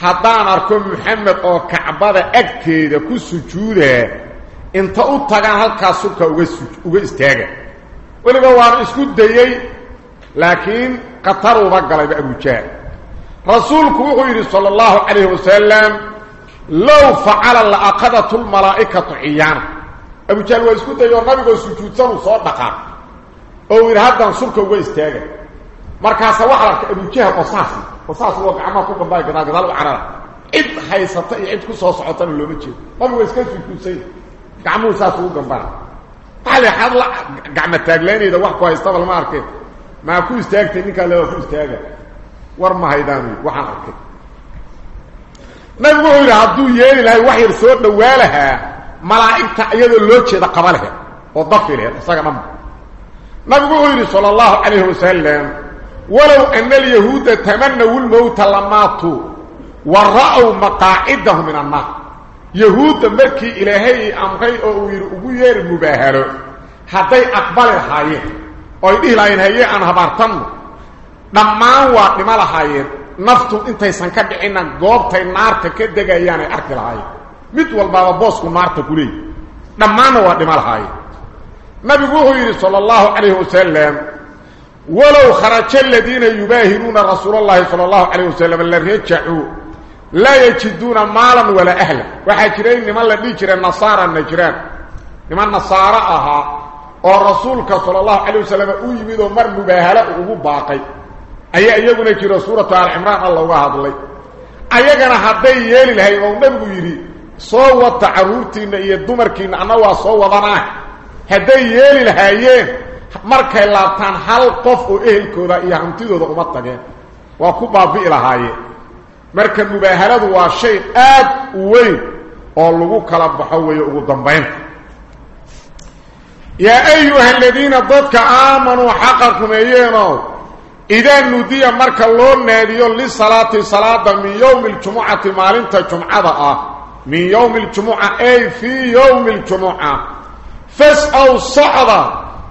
haddaan arko maxamed oo kacbada agteeda ku sujuudaa inta u tagaan halkaas subka uga uga istaaga weliba waana isku dayey laakiin qataruuba galayba abujahl رسولك وحيري صلى الله عليه وسلم لو فعل لأخذت الملائكة عيانا أبو جهل ويسكت أيها النبي وسجود سنو مركز وحلك أبو جهل قصاصي قصاصي وقع ما كنت بايك ذاك ذلك عنا إذ حيثة إعد كسو صعوتان اللي مجي نبي ويسكت سجود سيد قعمو ساسو قنبان قال حد لا قعمة تاقلاني إذا وحكوا يستغل ما أركي ما كو استاغتي نكا لو كو استاغا yidhi hadduu yeeli lahay wax yar soo dhowaa lahaa malaa'igta iyadoo loo jeeda qaba laheed oo dafi laheed isaga dhanba nabigu wuxuu yidhi sala allahu calayhi ولو أن اليهود تمنوا الموت لماتوا ورأوا مقاعدهم من النار. يهود مركي إلهي أمخي أوير أبوير مباهر. حتي أقبل الحياة وإنه لأين هي أنها بارتن لما هو لما الحياة نفط انت سنكب عنا قوبت النار كدقى يعني أرك الحياة مثل البابا بوسك النار كلي لما هو لما الحياة نبي قوله صلى الله عليه وسلم ولو خرج الذين يباهرون رسول الله صلى الله عليه وسلم لرجعوا لا يجدون مالا ولا أهلا. وحاجرين من الذي جرى النصارى النجران لما النصارى أها. ورسولك صلى الله عليه وسلم ايمد مر مباهلة أو باقي. أي ايغنا في رسوله تعالى عمران الله واحد لي. ايغنا حد يل لهي أو نبي يري سو وتعرورتي ان أنا وا سو ودنا حد يل لهيين markay laabtaan hal qof oo ehelkooda iyo hantidooda uma tageen waa ku baabi'i lahaayeen marka mubaahaladu waa shay aad u weyn oo lagu kala baxo weeye ugu dambaynta yaa ayuha aladiina dadka aamanuu xaqa rumeeyeenoo إذا نودي مركا لون ناديو للصلاة صلاة من يوم الجمعة مالنتا جمعة من يوم الجمعة أي في يوم الجمعة فاسأوا الصعدة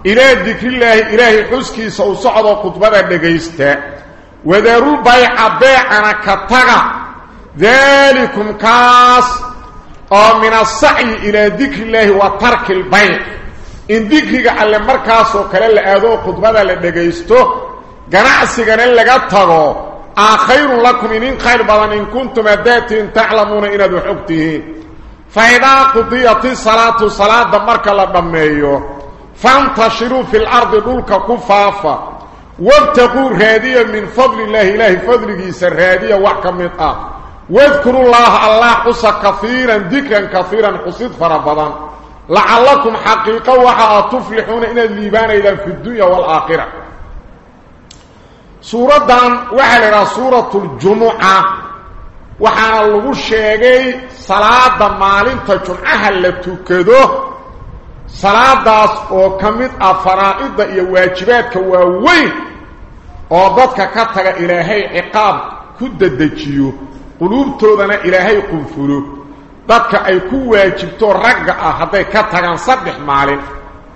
إلى ذكر الله إلهي حسكي سو صعدة قطبة لغيستا وذروا بيع بيعنا كتغى. ذلكم كاس. أو من السعي إلى ذكر الله وترك البيع. إن ذكرك على مركز وكلا لأذو قطبة لغيستو ganacsigana laga tago aa khayrun lakum inin khayr badan in kuntum adaatiin taclamuuna inaad wax og tihiin fa idaa qudiyati فانتشروا في الأرض دولك كفافا وابتقوا الرادية من فضل الله. إله فضل جيس الرادية وحكمت آه واذكروا الله الله حسى كثيرا ذكرا كثيرا حسيد فربضا. لعلكم حقيقة وحاء تفلحون إن الليبان إلى في الدنيا والآخرة. سورة دان وحل إلى سورة الجمعة. وحان الله الشيقي صلاة دمالين تجمعها اللي تكدوه salaadaas oo ka mid ah faraa'idda iyo waajibaadka waaweyn oo dadka ka taga ilaahay ciqaab ku dedejiyo quluubtoodana ilaahay qunfulo dadka ay ku waajibto ragga ah hadday ka tagaan saddex maalin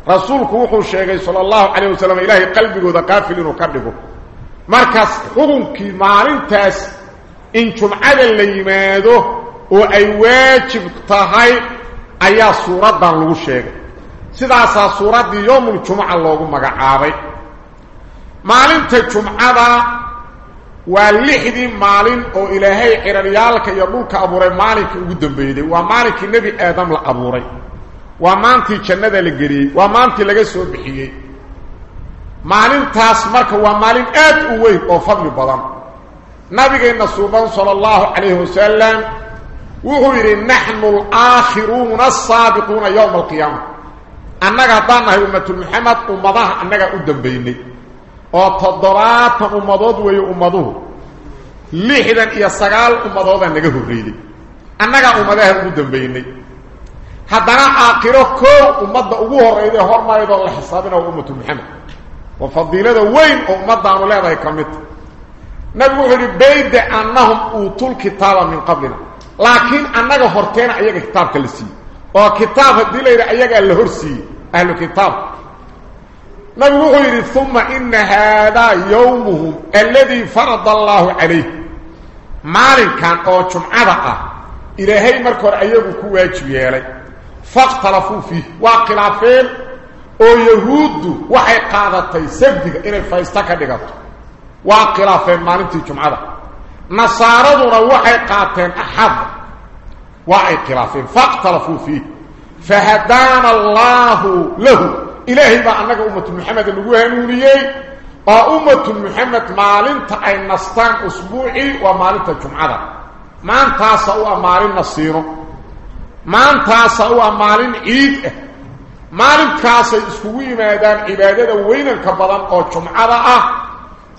rasuulku wuxuu sheegay sala allahu calayh wasalam ilaahay qalbigooda qaafil inuu ka dhigo markaas xukunkii maalintaas in jumcada la yimaado oo ay waajib tahay ayaa suuraddan lagu sheegay sidaasaa suuraddii yowmuljumuca loogu magacaabay maalinta jumcada waa lixdii maalin oo ilaahay ciraryaalka iyo dhulka abuuray maalinkii ugu dambeeyey waa maalinkii nebi aadam la abuuray waa maantii jannada la geliyey waa maantii laga soo bixiyey maalintaas marka waa maalin aad u weyn oo fadli badan nabigeenna suuban sala allahu calayhi wasalam wuxuu yidhi naxnu alaakhiruuna asaabiquuna yowma alqiyaama annaga haddaan nahay ummatul maxamed ummadaha annagaa u dambaynay oo toddobaatan ummadood weeye ummaduhu lixdan iyo sagaal ummadoodaa naga horreeyey annagaa ummadaha ugu dambaynay haddana aakhiro koow ummadda ugu horrayday hormaydoo la xisaabina waa ummatu maxamed waa fadiilada weyn oo ummaddaanu leedahay ka midta nabigu wuxuu yidhi bayda annahum uutul kitaaba min qablina laakiin annaga horteena ayaga kitaabka la siiyey oo kitaab haddii la yidhi ayagaa la hor siiyey ahlu kitaab nabigu wuxuu yidhi uma ina haadaa yowmuhum alladii farada allaahu calayh maalinkan oo jumcada ah ilaahay marka hore ayagu ku waajib yeelay fakhtalafuu fiih waa khilaafeen oo yahuuddu waxay qaadatay sabdiga inay faysta ka dhigato waa khilaafeen maalintii jumcada nasaaraduna waxay qaateen axadda واعترافين فاقترفوا فيه. فهدان الله له. إلهي با أنك أمة محمد الوهنونيي وأمة محمد مالنت أي نستان أسبوعي ومالنت الجمعة ما انتاسوا أمالين نصيره ما انتاسوا أمالين عيد. مالن كاسي اسكوه مادان عبادة وين الكبضان أو جمعة.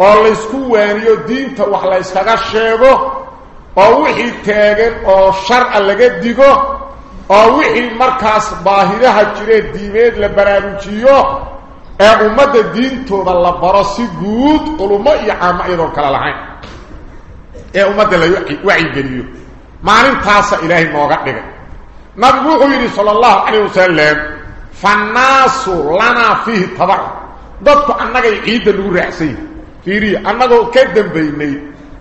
أو اللي اسكوه وانيو دينتا وحلا اسكاقا شيبه oo wixii taagan oo sharca laga digo oo wixii markaas baahidaha jiree diimeed la baraarujiyo ee ummadda diintooda la baro si guud culummo iyo caamo iyadoon kale lahayn ee ummadda la wacyigeliyo maalintaasa ilaahay nooga dhigay nabigu wuxuu yidhi sala allahu calayh wasalam fannaasu lanaa fiihi tabacu dadku annagay ciidda lagu raacsan yihi fiiriya annagoo ka dambaynay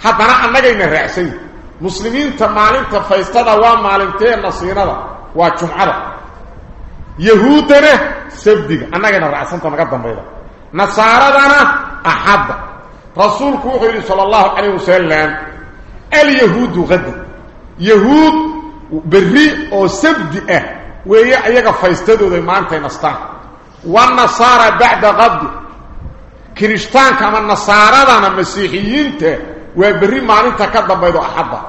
haddana annagayna raacsan yihi مسلمين تمالين تفايستادا ومالين تيه نصينا وچمعبا يهودنا انا أننا رأسان تنقدم بيضا نصارى دانا أحد رسول كوخي صلى الله عليه وسلم اليهود غد يهود بري أو سبدئ ويأيك فايستادو دي مانتين استان والنصارى بعد غد كريشتان كما النصارى دانا مسيحيين تيه وبري معنى تكاد بيضو أحدا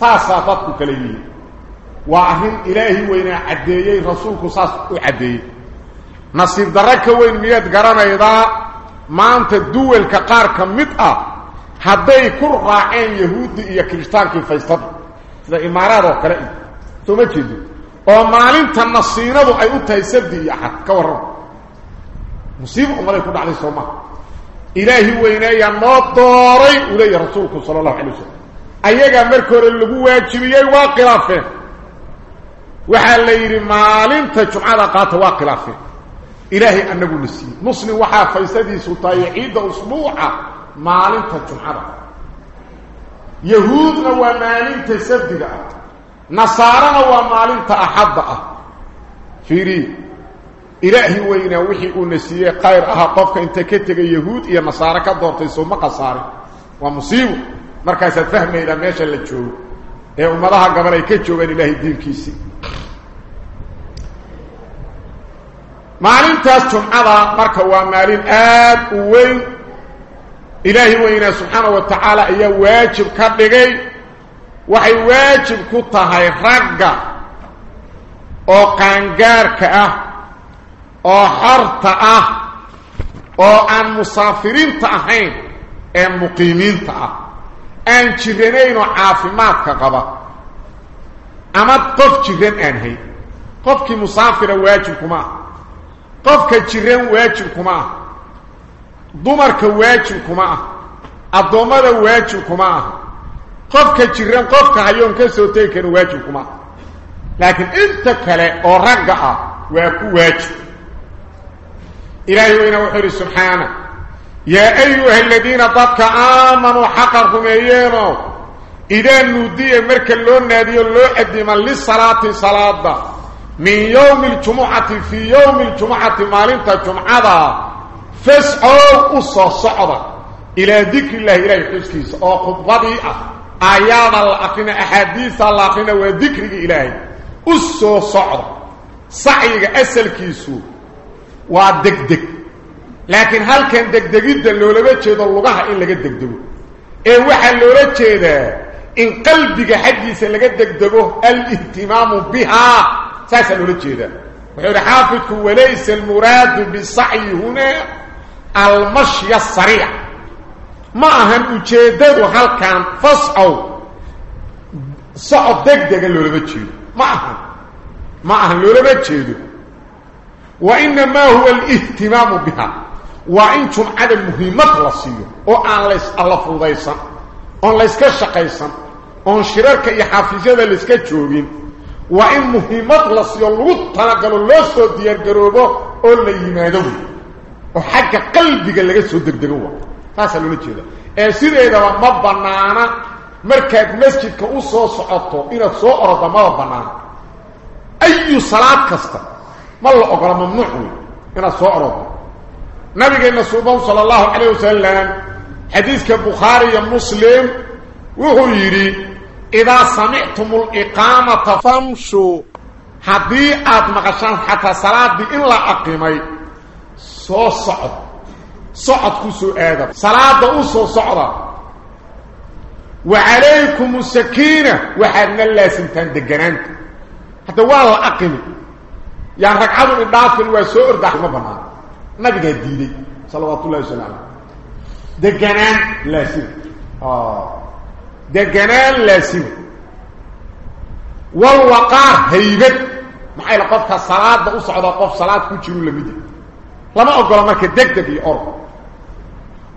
فاسفتك كليمي وعهن إلهي وين عديي رسولك ساس عديي نصيب درك وين ميات قرانا إذا ما أنت دول كقار كمتع هدهي كل رائعين يهودي إيا كريشتان كي فايستاد إذا إمارات وكرائي تمكيدي ومعنى تنصينا دو أيوتها يسبدي يا حد مصيب عمره يكون عليه سوما إلهي وينايا نطاري ولي رسولك صلى الله عليه وسلم. أيها مركور اللبوة جميعي وقلافه وحال ليري مالين تجمع لقاته وقلافه إلهي أنه نسيه نصني وحا فيسدي سلطاني عيد أسبوع مالين تجمع لقاته يهودنا ومالين تسدد نصارنا ومالين تأحد فيري. Inta ka tegay yahuud iyo nasaaro ka doortay sooma khasaarin waa musiibo markaasaad fahmaydaa meesha la joogo ee ummadaha gabal ay ka joogaan ilaahay diinkiisii maalintaas jumcada marka waa maalin aad u weyn ilaahi weynaa subxaanahu wa tacaala ayaa waajib ka dhigay waxay waajib ku tahay ragga oo qaangaarka ah ah ah jiranaynoo caafimaadka qaba ama qof jiran aan hayn qofkii musaafira waajib kuma ah qofka jiran waajib kuma ah dumarka waajib kuma ah addoommada waajib kuma ah qofka jiran qofka hayoon ka soo tegi karin waajib kuma ah laakiin inta kale oo ragga ah waa ku waajib إلهي وإنه وحر سبحانه. يا أيها الذين ضدك آمنوا حقركم أيينو إذا نودي أمرك اللون نادي اللون أدما للصلاة صلاة. من يوم الجمعة في يوم الجمعة مالنت الجمعة فاسعوا قصة صعبة. إلى ذكر الله إلهي حسكيس أو خطبتي. آيات الأقنى أحاديث الأقنى وذكر الإلهي قصة صعبة. صعيق أسل كيسوه waa degdeg laakiin halkan degdegidda loolama jeedo lugaha in laga degdego ee waxaa loola jeedaa in qalbiga xaggiisa laga degdego alihtimaamu bihaa saasaa loola وحيد حافظك وليس المراد بالسعي هنا المشي السريع ما أهن أجيدده هل كان فسعوا صعد دق دق اللي لبتشيده ما أهن ما أهن اللي لبتشيده وإنما هو الاهتمام بها. وإنتم على المهمات لصيه وأن ليس الله فضيسا. وأن ليس كشقيسا. وأن شرارك يحافظة ليس كجوبين وإن مهمات لصيه اللغة تنقلوا الله سو ديار قروبه أولا يمادوه وحق قلبك اللي سو دقدقوه تاسا لولا جيدا ee sideedaba ma banaana markaad masjidka u soo socoto inaad soo ordo ma banaana ayu salaad ما الله أكبر إنه سعره نبي إن صلى الله عليه وسلم حديث كبخاري مسلم وهو يري إذا سمعتم الإقامة فامشوا. حديث مغشان حتى صلاة بإن لا أقيمي. سو صعد. صعد كسو آدم. صلاة أسو صعد وعليكم السكينة. وحدنا الله سنتان دقنانك حتى والله أقيمي. يا ركعوا الدافن وسور دخل بنا نبي جديدي صلوات الله وسلامه ده جنان لاسيب آه ده جنان لاسيب والوقع هيبت مع علاقتها الصلاه ده اصعد قف صلاه كجير لميد لما أقول مره دقدق في ارض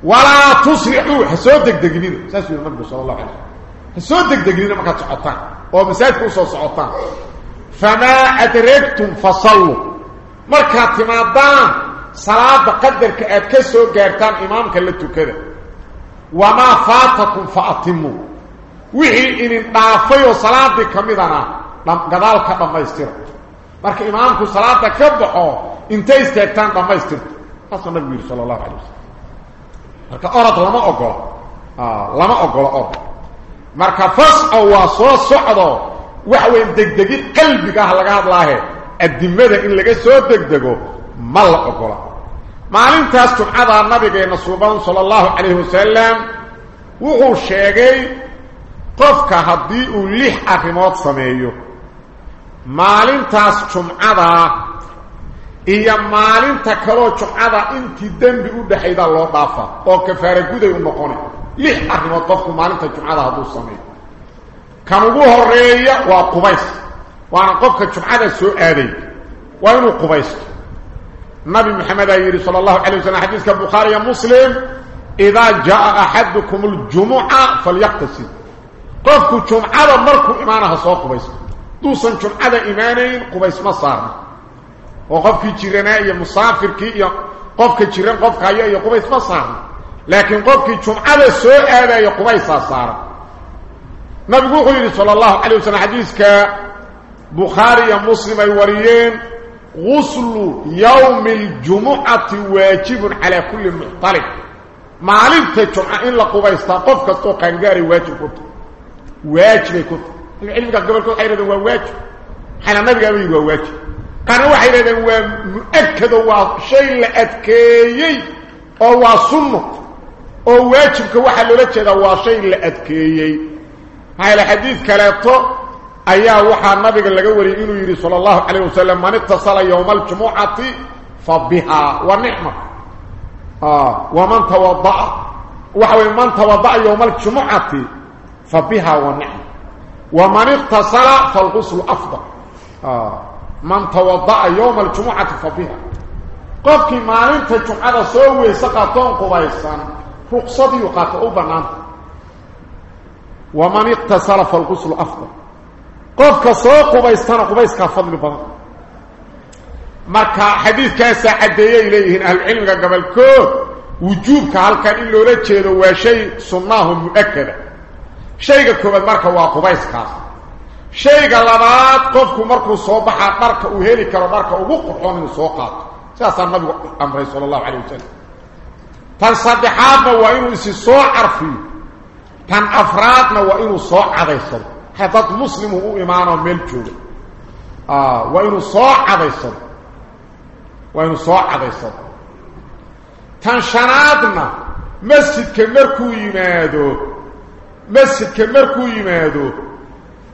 ولا تسرعوا حسو دقدقين ساسوا النبي صلى الله عليه وسلم حسو دقدقين ما كانت صعطان أو مسايد كوسو صعطان fasallu marka timaadaan salaada qadarka aad ka soo gaartaan imaamka la tukada wama faatakum faatimu wixii in dhaafay oo salaadii kamidana gadaalka dhamaystira marka imaamku salaada ka baxo intay istaagtaan dhamaystirto taasoo nabigu yidhi sala allahu alay wasalam marka orod lama ogola lama ogola orod marka fasco waa soo socdo weyn degdegin qalbiga ah laga hadlaahe adimada in laga soo degdego ma la ogola maalintaas jumcada nabigeena suuban sala allahu calayhi wasalam wuxuu sheegay qofka haddii uu lix arrimood sameeyo maalintaas jumcada iyo maalinta kaloo jumcada intii dembi u dhaxayda loo dhaafa oo kafaara guday u noqonay lix arrimood qofku maalinta jumcada hadduu sameeyo kan ugu horeeya waa qubays waana qofka jumcada soo aaday waa inuu qubaysto nabi maxamed aa yidhi sala allahu calay wasalam xadiiska bukhaariya muslim idaa jaa axadukum aljumuca falyaqtasil qofku jumcada markuu imaanaha soo qubaysto duusan jumcada imaanayn qubays ma saarna oo qofkii jiranaa iyo musaafirkii iyo qofka jiran qofka haya iyo qubays ma saarna laakiin qofkii jumcada soo aadaya qubaysaa saaran نبي قوله صلى الله عليه وسلم حديثك بخاري ومسلم وريين غسل يوم الجمعة واجب على كل مطلب ما علمت الجمعة إلا قبا يستقف كستو قنقاري واجب كنت واجب كنت العلم قبل كنت حيث هو واجب حيث نبي قبل هو واجب كان هو حيث هو مؤكد هو لأتكيي أو سنة أو واجب كواحد لأتكيي هاي الحديث كلاته أيها وحا النبي اللي قولي إلو يري صلى الله عليه وسلم من اتصل يوم الجمعة فبها ونعمة ومن توضع وحوي من توضع يوم الجمعة فبها ونعمة ومن اتصل فالغسل أفضل آه. من توضع يوم الجمعة فبها قفك ما انت على سوى سقطون قبائصان رقصة يقاطعوا بنامه ومن اقتصر فالغسل أفضل. قفك صوق وبيستان وبيسك فضل بضان مركا حديث كاسا عدية إليه أهل العلم قبل كور وجوبك هل كان إلا رجل وشي صناه مؤكدا شيء كبير مركا وقبيسك شيء لبعاد قفك مركا صوبحا مركا وهيلك مركا وقر عمي صوقات سأسا النبي أمره صلى الله عليه وسلم. فالصدحات ما هو إنه إسي كان أفرادنا وانه صوع عبيصر هذا مسلم هو إيمانه ملكه آه وانه صوع عبيصر وانه صوع عبيصر كان شنادنا مسجد كمركو يمادو. مسجد كمركو يمادو.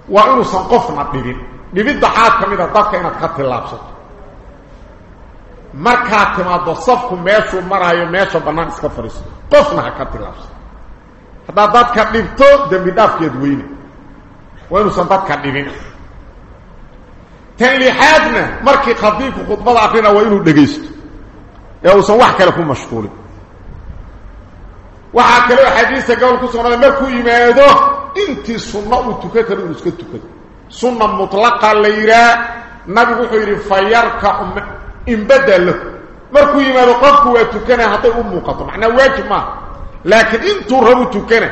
وانه سنقفنا ببيب ببيب دعاك كمينة طفك أنا تخطي اللابسك مركاتي ما دو صفكم ماشو مرايو ماشو بنانس كفرس قفنا هكتي اللابسك هذا دات كديبتو دمي دافكيد وين وين صنبات كديبين تن لحادنا مركي قضيك خطبه عفينا وينو دغيست يا وسن واحد كلكم مشغول واحد كلو حديثه قال كسر مركو يمادو انت سنه وتكتر وسكتك سنه مطلقه ليرا نبي خير فيرك ام ان بدل مركو يمادو قفكو وتكنه حتى ام قطم إحنا واجب ما لكن انت ربطو كنا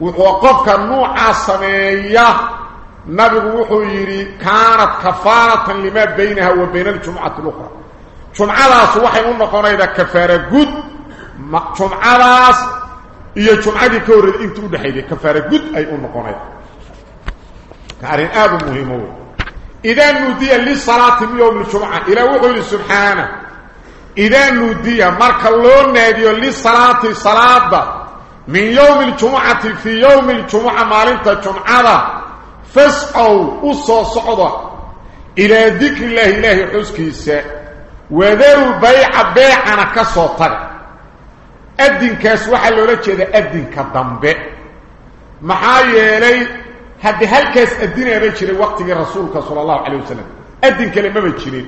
وقف كان نوع عصمية نبي روحو يري كانت كفارة لما بينها وبين الجمعة الأخرى. جمعة الاس وحي قلنا قلنا إذا كفارة قد. جمعة الاس إيا جمعة دي كورد انت قد حيدي كفارة قد أي قلنا قلنا كارين آب مهمو. إذا نودي للصلاة صلاة اليوم الجمعة إلى وقل سبحانه. إذا نودية مرك الله نادي للصلاة صلاة من يوم الجمعة في يوم الجمعة مالنت الجمعة فاسعوا أصوى صعودة إلى ذكر الله إلهي حسكي حسكيس وذلوا بيع بيع أنا كسوطر أدن كاسوحة اللي لك أدن كالضنب معايا إلي. هذه هل كاس أدن يا رجل وقت رسولك صلى الله عليه وسلم. أدن كلمة بيشيني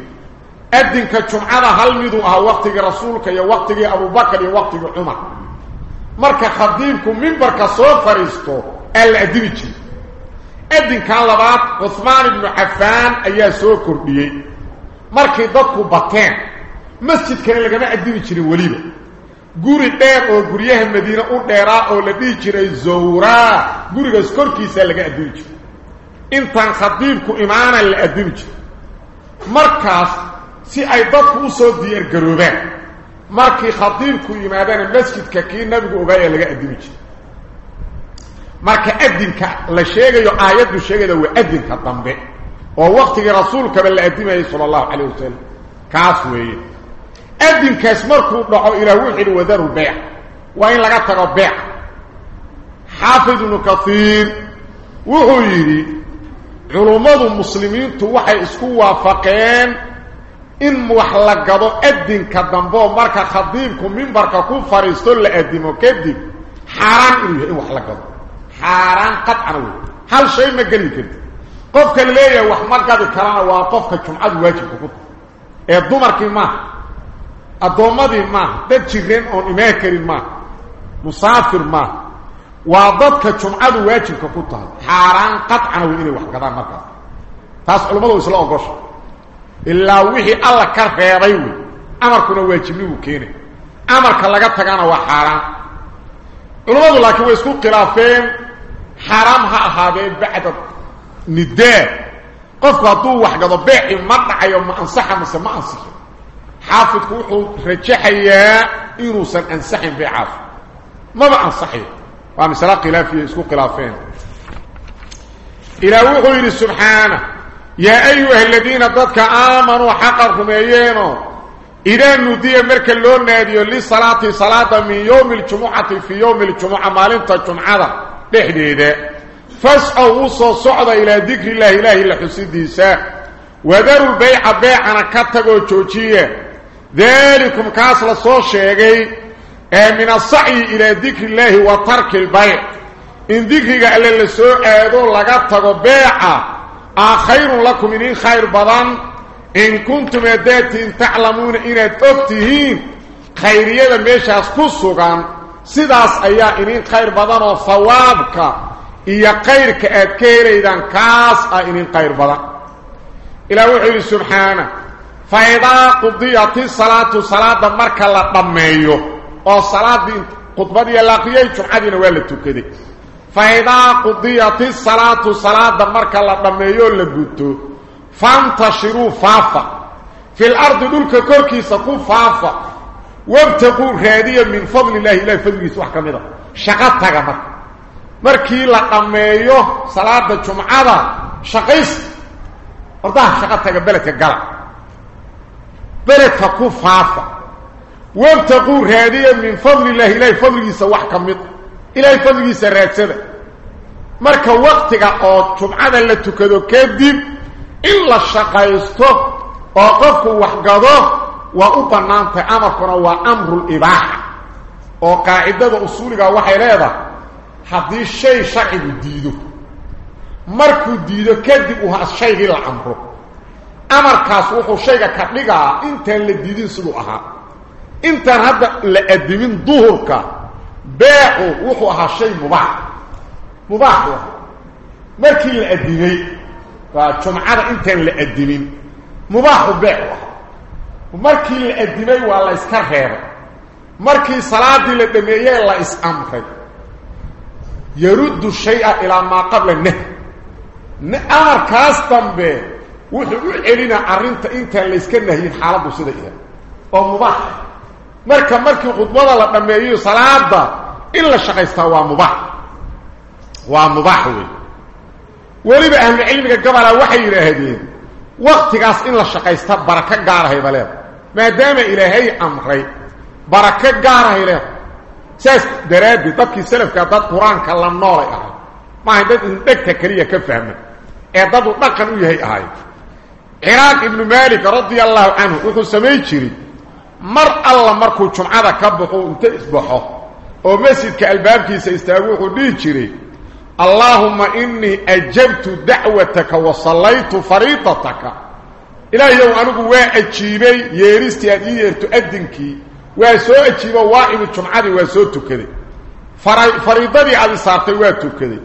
أدنك الجمعة هل مدوها وقت رسولك وقت أبو بكر وقت عمر. مركا خدينكم من بركة صوف فريستو الأدنك أدنك اللبات عثمان بن عفان أيا سوكر بيه مركا دكو بطان مسجد كان لغم أدنك الوليب guri dheer oo guriyaha madina u dheeraa oo la dhig jiray zawra guriga skorkiisa laga adduujin intan khadiibku iimaana la adduujin markaas si ay dadku u soo diyaargaroobaan markii khadiibku yimaadana masjidka kii nabigu ogaaya laga addimi marka adinka la sheegayo aayaddu sheegayda waa adinka dambe oo waqtigii rasuulkaba la addimayay sala allahu calayh wasalam kaas weeye adinkaas markuu dhaco ilaah wuxuu yidhi wadaru beyc waa in laga tago beyc xaafid ibnu kaiir wuxuu yidhi culummadu muslimiintu waxay isku waafaqeen in wax la gado adinka dambeoo marka khadiibku mimbarka ku fadhiisto la adimo kadib xaaraan inuu in wax la gado xaaraan qadcana wey hal shay ma geli karti qofka leeyahay wax ma gadi karana waa qofka jumcadu waajibka ku tahay ee dumarkii maaha addoommadii maaha dad jireen oon imaan karin maaha musaafir maaha waa dadka jumcadu waajibka ku tahay xaaraan qadcana wey inay wax gadaan markaas taas culummadu isla ogosha ilaa wixii alla ka reebay wey amarkuna waajibnigu keenay amarka laga tagana waa xaaraan culummadu laakiin way isku khilaafeen xaaraam ha ahaadee bacda nidaa qofku hadduu wax gado beeci ma dhacayo ma ansaxa mase ma ansixin xaafidku wuxuu rajaxayaa inuusan ansaxin beecaas maba ansaxayo waa masale يا أيها الذين قد آمنوا حقركم أيينو. إذا نودية ملك اللون نادي لصلاة صلاة من يوم الجمعة في يوم الجمعة مالنت الجمعة لحديدة فاسعوا وصوا صعدا إلى ذكر الله إله إلا حسيد ديسا وذلوا البيع بيع عن كتبه وشوشية ذلكم كاسل صوت شيئي آه، من الصعي إلى ذكر الله وترك البيع. إن ذكرك ألا لسوء أدو لغتبه بيعه illaahi wa tarki lbayc in dikriga alle la soo aado laga tago beeca aa khayrun lakum inin khayr badan in kuntum hadaatiin taclamuuna inaad og tihiin khayriyada meeshaas ku sugan sidaas ayaa inin khayr badan oo hawaabka iyo kayrka aad ka helaydaan kaas فإذا قضيت الصلاة صلاة مركة لدميو لبتو فانتشروا فافا. في الأرض دولك كوركي سكو فافا. وابتقوا هذه من فضل الله لا فضل يسوح كاميرا شغطتك مركة مركي لدميو صلاة جمعة شغيس وردها شغطتك بلتك قلع بلتك فافا. وابتقوا هذه من فضل الله لا فضل يسوح كاميرا ilahi fadligiisa raadsada marka waktiga oo jumcada la tukado kadib in la shaqaysto oo qofku wax gado waa u bannaantay amarkuna waa amrul ibaaxa oo qaacidada usuuliga waxay leedahay haddii shay sharcigu diido markuu diido kadib uu shaygii la amro amarkaas wuxuu shayga ka dhigaa intaan la diidin siduu ahaa intaan hadda la adimin duhurka beecu wuxuu ahaa shay mubaax mubaax u ahaa markii la adimay waa jumcada intaan la adimin mubaaxu beecu ahaa markii la adimay waa la iska reebay markii salaadii la dhameeyey la is-amray yaruddu shay-a ilaa maa qabla nahy amarkaas dambe wuxuu u celinaa arrinta marka markii khudbada la dhammeeyo salaada in la shaqaystaa waa mubaax waa mubaax wey weliba ahlucilmiga gabalaa waxay yidhaahdeen waktigaas in la shaqaysta barako gaarahayba leeda maadaama ilaahay amray barako gaarahay leeda saas daraaddeed dadkii salafkaa dad qur-aanka la noolay ahay maahay dad indhegta keliya ka fahma ee dadu dhaqan u yahay ahay ciraaq ibnu maalik radia allahu canhu wuxuu samayn jiray mar alla markuu jumcada ka baxo inta isbaxo oo masjidka albaabkiisa istaago wuxuu dhihi jiray allaahumma innii ajabtu dacwataka wa sallaytu fariidataka ilaahayow anigu waa ajiibay yeeristii aad ii yeerto adinkii waa soo ajiibo waa imi jumcadii waa soo tukaday fariidadii aad i saartay waa tukaday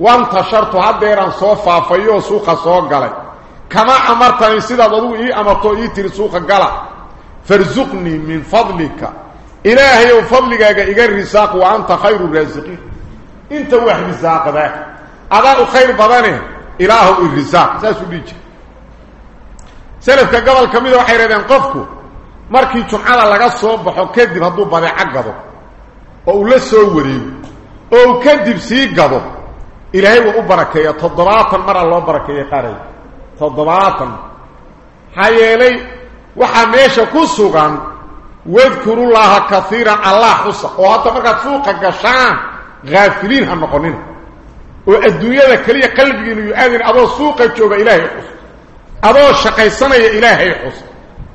wantashartu haddeeraan soo faafayoo suuqa soo galay kama amartani sidaad adugu ii amartoo ii tiri suuqa gala فارزقني من فضلك. إلهي وفضلك إغا الرزاق وأنت خير الرزق أنت واحد الرزاق ذا أداء خير بدانه إله الرزاق. سأسوليك سلفك قبل كميدة وحيرا ينقفك مركي تنعال لك الصوب وكذب هدوب بدي عقضه أو لسووري وكذب سيقضه إلهي وأبرك يا تضباطا مرة الله أبرك يا قاري حيالي وحميشة كسوغان واذكروا الله كثيرا الله حصا وحتى مركا تفوقا قشان غافلين هم نقنين وادوية ذكالية قلبين يؤذن أبو سوقا جوبا إلهي حصا أبو شقيسانا يا إلهي حصا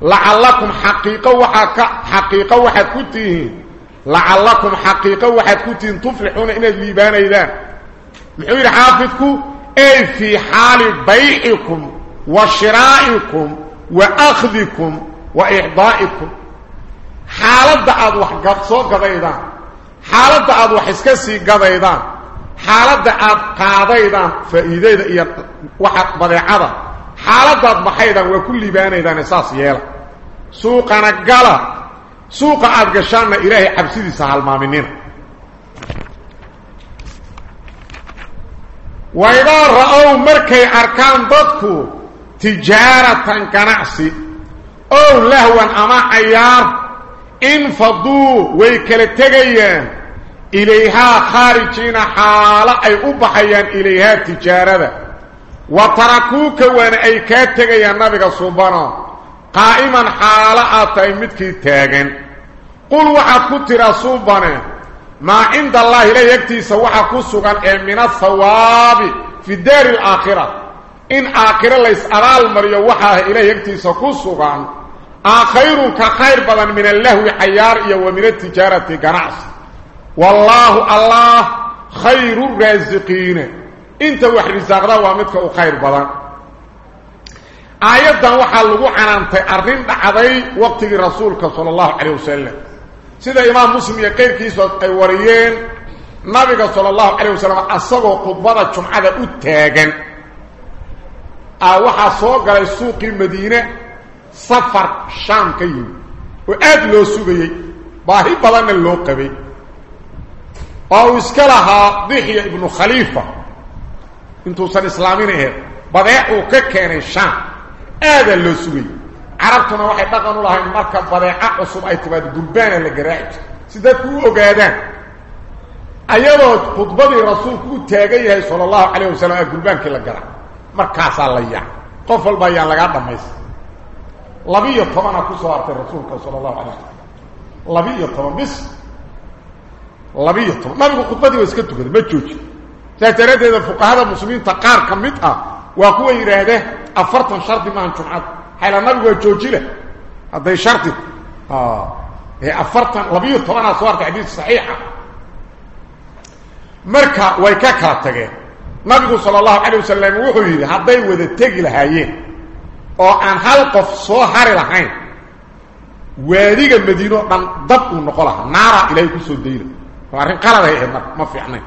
لعلكم حقيقة وحكا حقيقة وحكوتين لعلكم حقيقة وحكوتين تفرحون إن الليبان إذا محمد حافظكو أي في حال بيعكم وشرائكم وأخذكم وإعضائكم. حالة بعد واحد قد سو قبيدان حالة بعد واحد اسك سي قبيدان حالة بعد قاديدان فايده اي واحد بضيعه حالة بعد بحيدان وكل بانيدان إساس يلا. سوق نقلا سوق ادغشان اله ابسدي سهل ما منين وإذا رأوا مركي أركان ضدكو تجارة كنعسي. أو لهوا أما عيار. ان فضو ويكلتغيان إليها خارجين حالا أي ابخيان إليها تجارته وتركوك وان أي كاتغيان نبي سبحانه. قائما حاله اتيمت كي تاغن قل وحكوت رسوبانه ما عند الله لا يكتي سوحكو سوغان امنا ثواب في الدار الآخرة. إن آخر الله يسأل المريو وحاها إليه يكتسو كسوغان آخير كخير بضان من الله حيار إياه من التجارة قناص. والله الله خير الرزقين إنت وحر الزغراء وامدك وخير بضان آيات دان وحال لغوحان أنت أردين بعضي وقت رسولك صلى الله عليه وسلم. سيدة إمام مسلم يقير كيسو أيوريين نبيك صلى الله عليه وسلم أصغو قطبات شمعة أتاقن. Waxaa soo galay suuqii madiine safar shaam ka yimi oo aada loo sugayey baahi badanna loo qabay oo uu iska lahaa dixya ibnu khaliifa intuusan islaamin aheed badeecuu ka keenay shaam aadaa loo sugayey carabtuna waxay dhaqan u lahayn marka badeeco cusub ay timaado gurbaana la garaaci jir si dadku u ogaadaan ayadoo khudbadii rasuulku u taagan yahay sala allahu calayh la garaa مركاسا ليا قفل با يا لغا دميس لبي يطمن اكو صارت الرسول صلى الله عليه وسلم لبي يطمن بس لبي يطمن ما بقول قطبتي بس كنت ما تجوجي ساترد اذا فقهاء المسلمين تقار كميتا واكو يراده افرت شرط ما انت حد حيل ما بقول تجوجي له هذا شرطي آه هي افرت لبي يطمن صارت حديث صحيحه مركا ويكا كلا تغير نبي صلى الله عليه وسلم وحو يري حداي ودا تغي لهايين أو ان حلق سو حار لهاين وريغا مدينه دن دب نقولها نار اليك سو دين فارن قالها ما فيحنا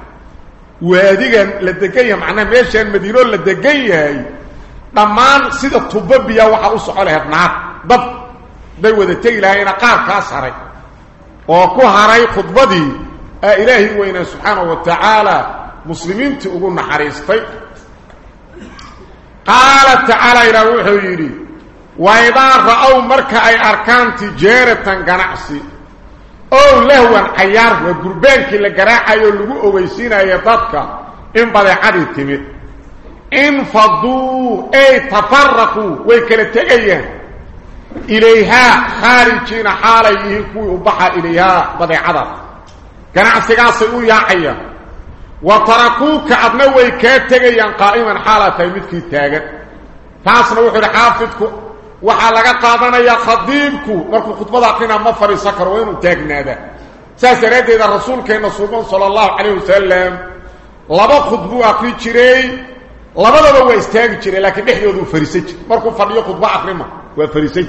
وريغا لدكيه معناه ميشن مدينه لدكيه هي ضمان سيد توبه بيا وحا وسخله نار دب داي ودا تغي لهاين قار كاس حري أو كو حري خطبتي الهي وين سبحانه وتعالى ugu naxariistay qaala ta'ala ila wuxuu yiri وإذا رأوا مركا أي أركان تجارة ganacsi أو لهوا عيار وقربانك لقراء يلقوا أويسين يضدك إن بضيعات تمت. انفضوا أي تفرقوا ويكالتقيا إليها خارجين حاليه كوي وبحى إليها u yaacayaan wa tarakuuka adna way kaa وتركوك عدنا ويكاد تغيان قائما حالة تيمتك تاغت فاسنا وحر حافظك وحالك قادنا يا خضيبك مركو خطبة عقلنا مفر سكر وينو تاغنا دا سأسرات إذا الرسول كينا صلوبان صلى الله عليه وسلم. لبا خطبو عقلي تيري لبا لبا ويستاغ تيري لكن نحن يوضو فريسج. مركو فريو خطبة عقلنا وفريسج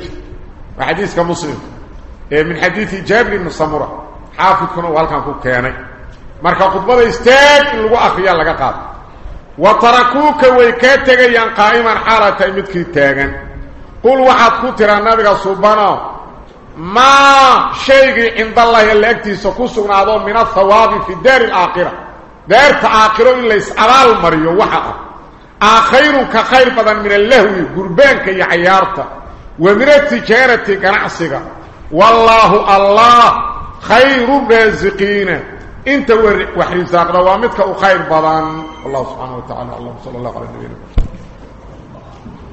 وحديث كمسلم. إيه من حديث جابر من الصمرة حافظكنا والكنا كياني. Marka khudbada istaag in lagu akhriya laga qaado wa tarakuuka way kaa tegayaan qaa'iman xaalaa tahay midkii taagan qul waxaad ku tiraa nabiga subano maa shaygii cindallahi alla agtiisa ku sugnaado min athawaabi fi daari alaakhira daarta aakhiro in lays abaal mariyo waxa ah aakhayrun ka khayr badan min allahwi gurbaanka iyo cayaarta wa min atijaarati ganacsiga wallaahu allah خير الرازقين انت وحرزاق روامتك وخير بضان. الله سبحانه وتعالى اللهم صلى الله عليه وسلم